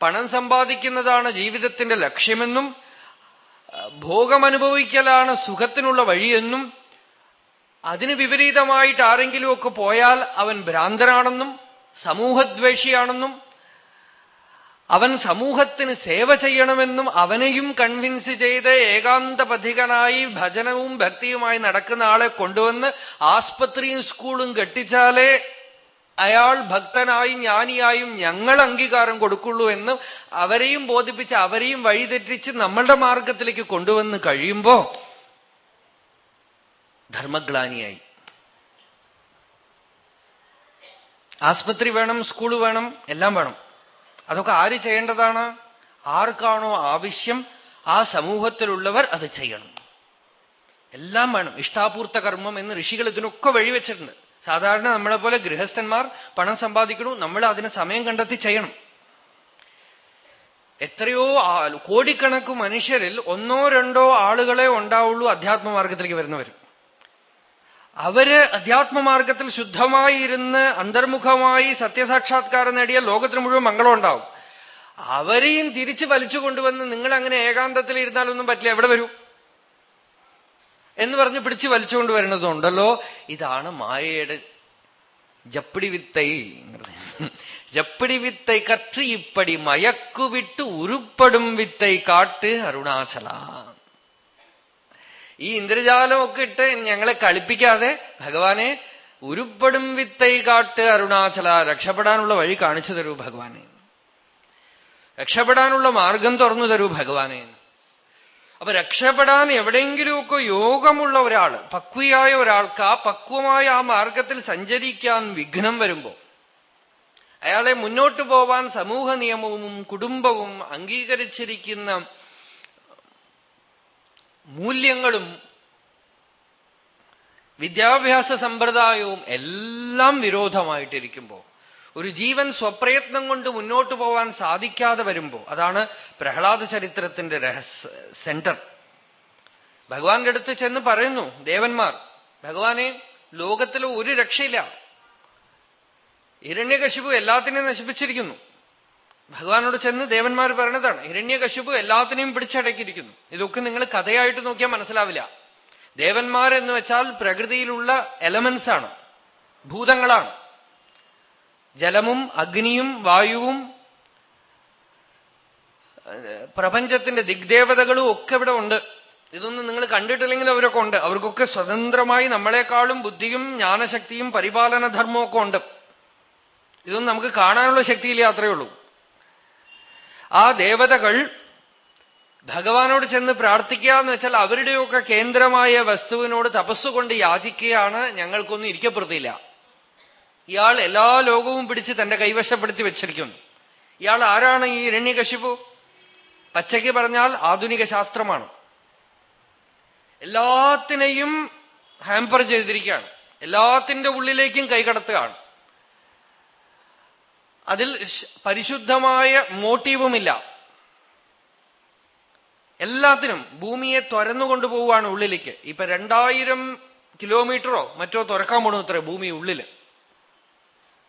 പണം സമ്പാദിക്കുന്നതാണ് ജീവിതത്തിന്റെ ലക്ഷ്യമെന്നും ഭോഗമനുഭവിക്കലാണ് സുഖത്തിനുള്ള വഴിയെന്നും അതിന് വിപരീതമായിട്ട് ആരെങ്കിലുമൊക്കെ പോയാൽ അവൻ ഭ്രാന്തനാണെന്നും സമൂഹദ്വേഷിയാണെന്നും അവൻ സമൂഹത്തിന് സേവ ചെയ്യണമെന്നും അവനെയും കൺവിൻസ് ചെയ്ത് ഏകാന്തപഥികനായി ഭജനവും ഭക്തിയുമായി നടക്കുന്ന ആളെ കൊണ്ടുവന്ന് ആസ്പത്രിയും സ്കൂളും കെട്ടിച്ചാലേ അയാൾ ഭക്തനായും ജ്ഞാനിയായും ഞങ്ങൾ അംഗീകാരം കൊടുക്കുള്ളൂ എന്നും അവരെയും ബോധിപ്പിച്ച് അവരെയും വഴിതെറ്റിച്ച് നമ്മളുടെ മാർഗത്തിലേക്ക് കൊണ്ടുവന്ന് കഴിയുമ്പോ ധർമ്മഗ്ലാനിയായി. ആസ്പത്രി വേണം സ്കൂൾ വേണം എല്ലാം വേണം. അതൊക്കെ ആര് ചെയ്യേണ്ടതാണ്? ആർക്കാണോ ആവശ്യം? ആ സമൂഹത്തിലുള്ളവർ അത് ചെയ്യണം. എല്ലാം വേണം. ഇഷ്ടാപൂർത്ത കർമ്മം എന്ന് ഋഷികൾ ഇതിനൊക്കെ വഴിവെച്ചിട്ടുണ്ട് സാധാരണ നമ്മളെ പോലെ ഗൃഹസ്ഥന്മാർ പണം സമ്പാദിക്കണു നമ്മൾ അതിന് സമയം കണ്ടെത്തി ചെയ്യണം. എത്രയോ കോടിക്കണക്ക് മനുഷ്യരിൽ ഒന്നോ രണ്ടോ ആളുകളെ ഉണ്ടാവുള്ളൂ അധ്യാത്മമാർഗത്തിലേക്ക് വരുന്നവർ അവർ അധ്യാത്മമാർഗത്തിൽ ശുദ്ധമായി ഇരുന്ന് അന്തർമുഖമായി സത്യസാക്ഷാത്കാരം നേടിയ ലോകത്തിന് മുഴുവൻ മംഗളം ഉണ്ടാവും. അവരെയും തിരിച്ചു വലിച്ചു കൊണ്ടുവന്ന് നിങ്ങൾ അങ്ങനെ ഏകാന്തത്തിൽ ഇരുന്നാലൊന്നും പറ്റില്ല എവിടെ വരൂ? എന്ന് പറഞ്ഞ് പിടിച്ചു വലിച്ചുകൊണ്ട് വരുന്നതുണ്ടല്ലോ ഇതാണ് മായയുടെ ജപ്പിടി വിത്തൈ ജപ്പിടി വിത്തൈ കറ്റ് ഇപ്പടി മയക്കുവിട്ട് ഉരുപ്പടും വിത്തൈ കാട്ട് അരുണാചല. ഈ ഇന്ദ്രജാലമൊക്കെ ഇട്ട് ഞങ്ങളെ കളിപ്പിക്കാതെ ഭഗവാനെ ഉരുപ്പടും വിത്തൈ കാട്ട് അരുണാചല രക്ഷപ്പെടാനുള്ള വഴി കാണിച്ചു തരൂ ഭഗവാനെ. രക്ഷപ്പെടാനുള്ള മാർഗം തുറന്നു തരൂ ഭഗവാനെ. അപ്പൊ രക്ഷപ്പെടാൻ എവിടെയെങ്കിലുമൊക്കെ യോഗമുള്ള ഒരാൾ പക്വയായ ഒരാൾക്ക് ആ പക്വമായ ആ മാർഗത്തിൽ സഞ്ചരിക്കാൻ വിഘ്നം വരുമ്പോ അയാളെ മുന്നോട്ട് പോവാൻ സമൂഹ നിയമവും കുടുംബവും അംഗീകരിച്ചിരിക്കുന്ന മൂല്യങ്ങളും വിദ്യാഭ്യാസ സമ്പ്രദായവും എല്ലാം വിരോധമായിട്ടിരിക്കുമ്പോ ഒരു ജീവൻ സ്വപ്രയത്നം കൊണ്ട് മുന്നോട്ട് പോവാൻ സാധിക്കാതെ വരുമ്പോ അതാണ് പ്രഹ്ലാദ ചരിത്രത്തിന്റെ രഹസ്യ സെന്റർ. ഭഗവാന്റെ അടുത്ത് ചെന്ന് പറയുന്നു ദേവന്മാർ ഭഗവാനെ ലോകത്തിലെ ഒരു രക്ഷയില്ല. ഇരണ്യകശിപു എല്ലാത്തിനെയും നശിപ്പിച്ചിരിക്കുന്നു. ഭഗവാനോട് ചെന്ന് ദേവന്മാർ പറയണതാണ് ഹിരണ്യകശിപു എല്ലാത്തിനെയും പിടിച്ചടക്കിയിരിക്കുന്നു. ഇതൊക്കെ നിങ്ങൾ കഥയായിട്ട് നോക്കിയാൽ മനസ്സിലാവില്ല. ദേവന്മാർ എന്ന് വെച്ചാൽ പ്രകൃതിയിലുള്ള എലമെന്റ്സ് ആണ് ഭൂതങ്ങളാണ്. ജലമും അഗ്നിയും വായുവും പ്രപഞ്ചത്തിന്റെ ദിഗ്ദേവതകളും ഒക്കെ ഇവിടെ ഉണ്ട്. ഇതൊന്നും നിങ്ങൾ കണ്ടിട്ടില്ലെങ്കിൽ അവരൊക്കെ ഉണ്ട്. അവർക്കൊക്കെ സ്വതന്ത്രമായി നമ്മളെക്കാളും ബുദ്ധിയും ജ്ഞാനശക്തിയും പരിപാലന ധർമ്മവും ഒക്കെ ഉണ്ട്. ഇതൊന്നും നമുക്ക് കാണാനുള്ള ശക്തിയില്ല അത്രയേ ഉള്ളൂ. ആ ദേവതകൾ ഭഗവാനോട് ചെന്ന് പ്രാർത്ഥിക്കുക എന്ന് വെച്ചാൽ അവരുടെയൊക്കെ കേന്ദ്രമായ വസ്തുവിനോട് തപസ്സുകൊണ്ട് യാചിക്കുകയാണ് ഞങ്ങൾക്കൊന്നും ഇരിക്കപ്പെടുത്തിയില്ല ഇയാൾ എല്ലാ ലോകവും പിടിച്ച് തന്റെ കൈവശപ്പെടുത്തി വെച്ചിരിക്കുന്നു. ഇയാൾ ആരാണ് ഈ ഇരണ്യകശിപു പച്ചയ്ക്ക് പറഞ്ഞാൽ ആധുനിക ശാസ്ത്രമാണ്. എല്ലാത്തിനെയും ഹാമ്പർ ചെയ്തിരിക്കുകയാണ്. എല്ലാത്തിന്റെ ഉള്ളിലേക്കും കൈകടത്തുകയാണ് അതിൽ പരിശുദ്ധമായ മോട്ടീവുമില്ല. എല്ലാത്തിനും ഭൂമിയെ തുരന്നു കൊണ്ടുപോവുകയാണ് ഉള്ളിലേക്ക്. ഇപ്പൊ രണ്ടായിരം കിലോമീറ്ററോ മറ്റോ തുറക്കാൻ പോണു അത്ര ഭൂമി ഉള്ളിൽ.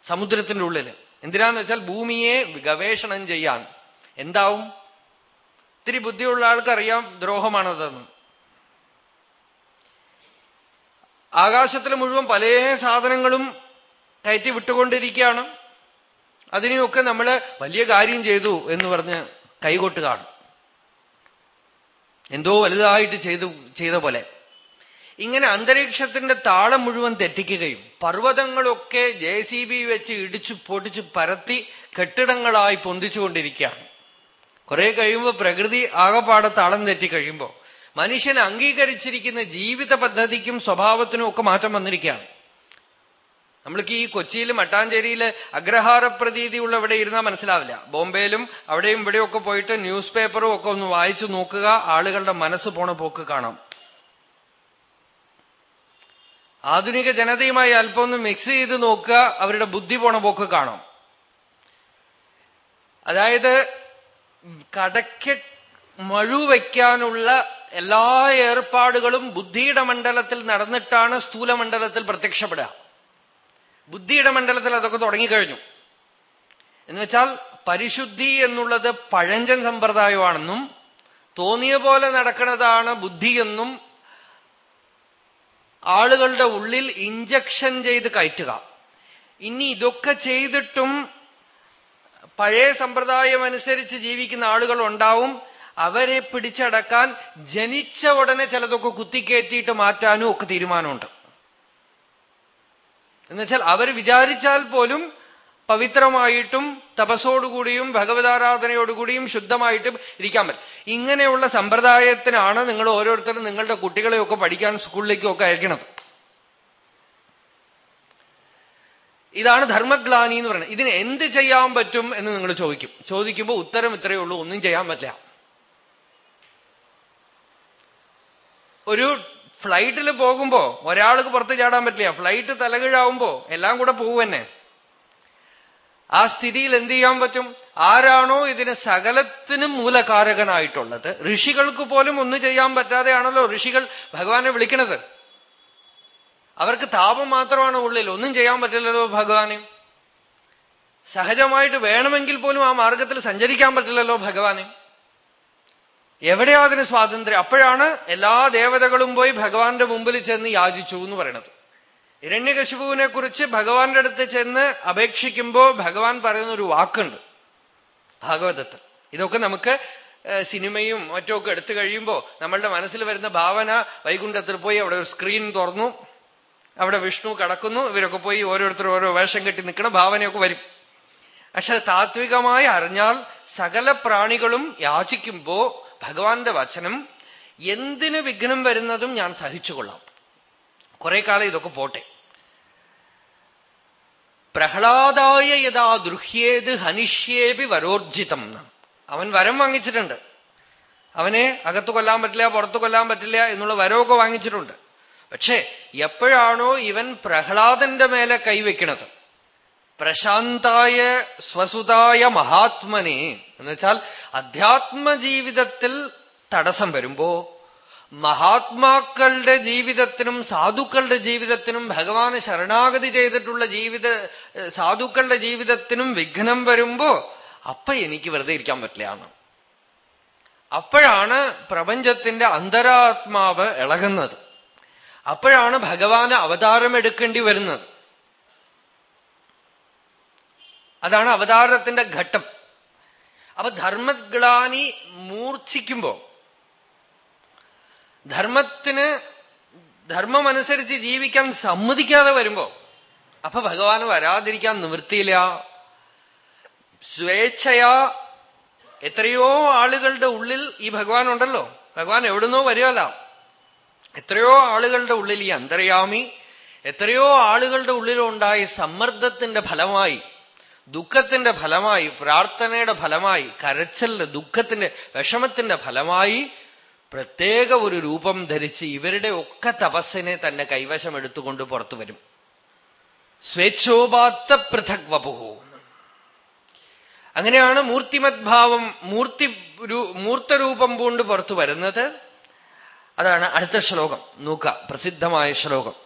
സമുദ്രത്തിന്റെ ഉള്ളിൽ. എന്തിനാന്ന് വെച്ചാൽ ഭൂമിയെ ഗവേഷണം ചെയ്യാൻ. എന്താവും? ഇത്തിരി ബുദ്ധിയുള്ള ആൾക്കറിയാം ദ്രോഹമാണതെന്ന്. ആകാശത്തിൽ മുഴുവൻ പല സാധനങ്ങളും കയറ്റി വിട്ടുകൊണ്ടിരിക്കുകയാണ്. അതിനെയൊക്കെ നമ്മൾ വലിയ കാര്യം ചെയ്തു എന്ന് പറഞ്ഞ് കൈകൊട്ട് കാണും. എന്തോ വലുതായിട്ട് ചെയ്തു ചെയ്ത പോലെ. ഇങ്ങനെ അന്തരീക്ഷത്തിന്റെ താളം മുഴുവൻ തെറ്റിക്കുകയും പർവതങ്ങളൊക്കെ ജെ സി ബി വെച്ച് ഇടിച്ചു പൊടിച്ച് പരത്തി കെട്ടിടങ്ങളായി പൊന്തിച്ചുകൊണ്ടിരിക്കുകയാണ്. കുറെ കഴിയുമ്പോൾ പ്രകൃതി ആകപ്പാടെ താളം തെറ്റി കഴിയുമ്പോൾ മനുഷ്യൻ അംഗീകരിച്ചിരിക്കുന്ന ജീവിത പദ്ധതിക്കും സ്വഭാവത്തിനും ഒക്കെ മാറ്റം വന്നിരിക്കുകയാണ്. നമ്മൾക്ക് ഈ കൊച്ചിയിൽ മട്ടാഞ്ചേരിയിൽ അഗ്രഹാര പ്രതീതിയുള്ള ഇവിടെ ഇരുന്നാൽ മനസ്സിലാവില്ല. ബോംബെയിലും അവിടെയും ഇവിടെയൊക്കെ പോയിട്ട് ന്യൂസ് പേപ്പറും ഒക്കെ ഒന്ന് വായിച്ചു നോക്കുക ആളുകളുടെ മനസ്സ് പോണ പോക്ക് കാണാം. ആധുനിക ജനതയുമായി അല്പം ഒന്ന് മിക്സ് ചെയ്ത് നോക്കുക അവരുടെ ബുദ്ധി പോണ പോക്ക് കാണാം. അതായത് കടയ്ക്ക് മഴു വയ്ക്കാനുള്ള എല്ലാ ഏർപ്പാടുകളും ബുദ്ധിയുടെ മണ്ഡലത്തിൽ നടന്നിട്ടാണ് സ്ഥൂലമണ്ഡലത്തിൽ പ്രത്യക്ഷപ്പെടുക. ബുദ്ധിയുടെ മണ്ഡലത്തിൽ അതൊക്കെ തുടങ്ങിക്കഴിഞ്ഞു. എന്ന് വെച്ചാൽ പരിശുദ്ധി എന്നുള്ളത് പഴഞ്ചൻ സമ്പ്രദായമാണെന്നും തോന്നിയ പോലെ നടക്കുന്നതാണ് ബുദ്ധി എന്നും ആളുകളുടെ ഉള്ളിൽ ഇഞ്ചക്ഷൻ ചെയ്ത് കയറ്റുക. ഇനി ഇതൊക്കെ ചെയ്തിട്ടും പഴയ സമ്പ്രദായം അനുസരിച്ച് ജീവിക്കുന്ന ആളുകൾ ഉണ്ടാവും. അവരെ പിടിച്ചടക്കാൻ ജനിച്ച ഉടനെ ചിലതൊക്കെ കുത്തിക്കയറ്റിയിട്ട് മാറ്റാനും ഒക്കെ തീരുമാനമുണ്ട്. എന്നുവെച്ചാൽ അവർ വിചാരിച്ചാൽ പോലും പവിത്രമായിട്ടും തപസ്സോടുകൂടിയും ഭഗവതാരാധനയോടുകൂടിയും ശുദ്ധമായിട്ടും ഇരിക്കാൻ പറ്റും. ഇങ്ങനെയുള്ള സമ്പ്രദായത്തിനാണ് നിങ്ങൾ ഓരോരുത്തരും നിങ്ങളുടെ കുട്ടികളെയൊക്കെ പഠിക്കാൻ സ്കൂളിലേക്കും ഒക്കെ അയക്കണത്. ഇതാണ് ധർമ്മഗ്ലാനി എന്ന് പറയുന്നത്. ഇതിന് എന്ത് ചെയ്യാൻ പറ്റും എന്ന് നിങ്ങൾ ചോദിക്കും. ചോദിക്കുമ്പോൾ ഉത്തരം ഇത്രയേ ഉള്ളൂ. ഒന്നും ചെയ്യാൻ പറ്റില്ല. ഒരു ഫ്ലൈറ്റിൽ പോകുമ്പോ ഒരാൾക്ക് പുറത്ത് ചാടാൻ പറ്റില്ല. ഫ്ലൈറ്റ് തലകീഴാവുമ്പോ എല്ലാം കൂടെ പോകുവന്നെ ആ സ്ഥിതിയിൽ എന്ത് ചെയ്യാൻ പറ്റും? ആരാണോ ഇതിന് സകലത്തിനും മൂലകാരകനായിട്ടുള്ളത്. ഋഷികൾക്ക് പോലും ഒന്നും ചെയ്യാൻ പറ്റാതെയാണല്ലോ ഋഷികൾ ഭഗവാനെ വിളിക്കണത്. അവർക്ക് താപം മാത്രമാണ് ഉള്ളിൽ. ഒന്നും ചെയ്യാൻ പറ്റില്ലല്ലോ ഭഗവാനെ. സഹജമായിട്ട് വേണമെങ്കിൽ പോലും ആ മാർഗത്തിൽ സഞ്ചരിക്കാൻ പറ്റില്ലല്ലോ ഭഗവാനെ. എവിടെയാ അതിന് സ്വാതന്ത്ര്യം. അപ്പോഴാണ് എല്ലാ ദേവതകളും പോയി ഭഗവാന്റെ മുമ്പിൽ ചെന്ന് യാചിച്ചു എന്ന് പറയണത്. ഇരണ്യകശിപുവിനെ കുറിച്ച് ഭഗവാന്റെ അടുത്ത് ചെന്ന് അപേക്ഷിക്കുമ്പോ ഭഗവാൻ പറയുന്ന ഒരു വാക്കുണ്ട്. ഭാഗവതത്തിൽ. ഇതൊക്കെ നമുക്ക് സിനിമയും മറ്റുമൊക്കെ എടുത്തു കഴിയുമ്പോൾ നമ്മളുടെ മനസ്സിൽ വരുന്ന ഭാവന വൈകുണ്ഠത്തിൽ പോയി അവിടെ ഒരു സ്ക്രീൻ തുറന്നു. അവിടെ വിഷ്ണു കടക്കുന്നു. ഇവരൊക്കെ പോയി ഓരോരുത്തർ ഓരോ വേഷം കെട്ടി നിൽക്കണ ഭാവനയൊക്കെ വരും. പക്ഷെ താത്വികമായി അറിഞ്ഞാൽ സകല പ്രാണികളും യാചിക്കുമ്പോ ഭഗവാന്റെ വചനം എന്തിനു വിഘ്നം വരുന്നതും ഞാൻ സഹിച്ചുകൊള്ളാം. കുറെ കാലം ഇതൊക്കെ പോട്ടെ. പ്രഹ്ലാദായ യഥാ ദുഹ്യേത് ഹനിഷ്യേപി വരോർജിതം അവൻ വരം വാങ്ങിച്ചിട്ടുണ്ട്. അവനെ അകത്ത് കൊല്ലാൻ പറ്റില്ല പുറത്ത് കൊല്ലാൻ പറ്റില്ല എന്നുള്ള വരമൊക്കെ വാങ്ങിച്ചിട്ടുണ്ട്. പക്ഷേ എപ്പോഴാണോ ഇവൻ പ്രഹ്ലാദന്റെ മേലെ കൈവയ്ക്കണത്? പ്രശാന്തായ സ്വസുതായ മഹാത്മനെ. എന്നുവെച്ചാൽ അധ്യാത്മജീവിതത്തിൽ തടസ്സം വരുമ്പോ മഹാത്മാക്കളുടെ ജീവിതത്തിനും സാധുക്കളുടെ ജീവിതത്തിനും ഭഗവാന് ശരണാഗതി ചെയ്തിട്ടുള്ള ജീവിത സാധുക്കളുടെ ജീവിതത്തിനും വിഘ്നം വരുമ്പോ അപ്പ എനിക്ക് വെറുതെ ഇരിക്കാൻ പറ്റില്ല അപ്പോഴാണ് പ്രപഞ്ചത്തിന്റെ അന്തരാത്മാവ് ഇളകുന്നത്. അപ്പോഴാണ് ഭഗവാന് അവതാരം എടുക്കേണ്ടി വരുന്നത്. അതാണ് അവതാരത്തിന്റെ ഘട്ടം. അപ്പൊ ധർമ്മഗ്ലാനി മൂർച്ഛിക്കുമ്പോ ധർമ്മത്തിന് ധർമ്മമനുസരിച്ച് ജീവിക്കാൻ സമ്മതിക്കാതെ വരുമ്പോ അപ്പൊ ഭഗവാന് വരാതിരിക്കാൻ നിവൃത്തിയില്ല. സ്വേച്ഛയാ എത്രയോ ആളുകളുടെ ഉള്ളിൽ ഈ ഭഗവാൻ ഉണ്ടല്ലോ ഭഗവാൻ എവിടുന്നോ വരുമല്ല എത്രയോ ആളുകളുടെ ഉള്ളിൽ ഈ അന്തര്യാമി എത്രയോ ആളുകളുടെ ഉള്ളിലുണ്ടായ സമ്മർദ്ദത്തിന്റെ ഫലമായി ദുഃഖത്തിന്റെ ഫലമായി പ്രാർത്ഥനയുടെ ഫലമായി കരച്ചലിന്റെ ദുഃഖത്തിന്റെ വിഷമത്തിന്റെ ഫലമായി പ്രത്യേക ഒരു രൂപം ധരിച്ച് ഇവരുടെ ഒക്കെ തപസ്സിനെ തന്നെ കൈവശം എടുത്തുകൊണ്ട് പുറത്തു വരും. സ്വേച്ഛോപാത്ത പൃഥക് വപുഹു അങ്ങനെയാണ് മൂർത്തിമദ്ഭാവം മൂർത്തി മൂർത്തരൂപം പൂണ്ട് പുറത്തു വരുന്നത്. അതാണ് അടുത്ത ശ്ലോകം. നോക്കുക പ്രസിദ്ധമായ ശ്ലോകം.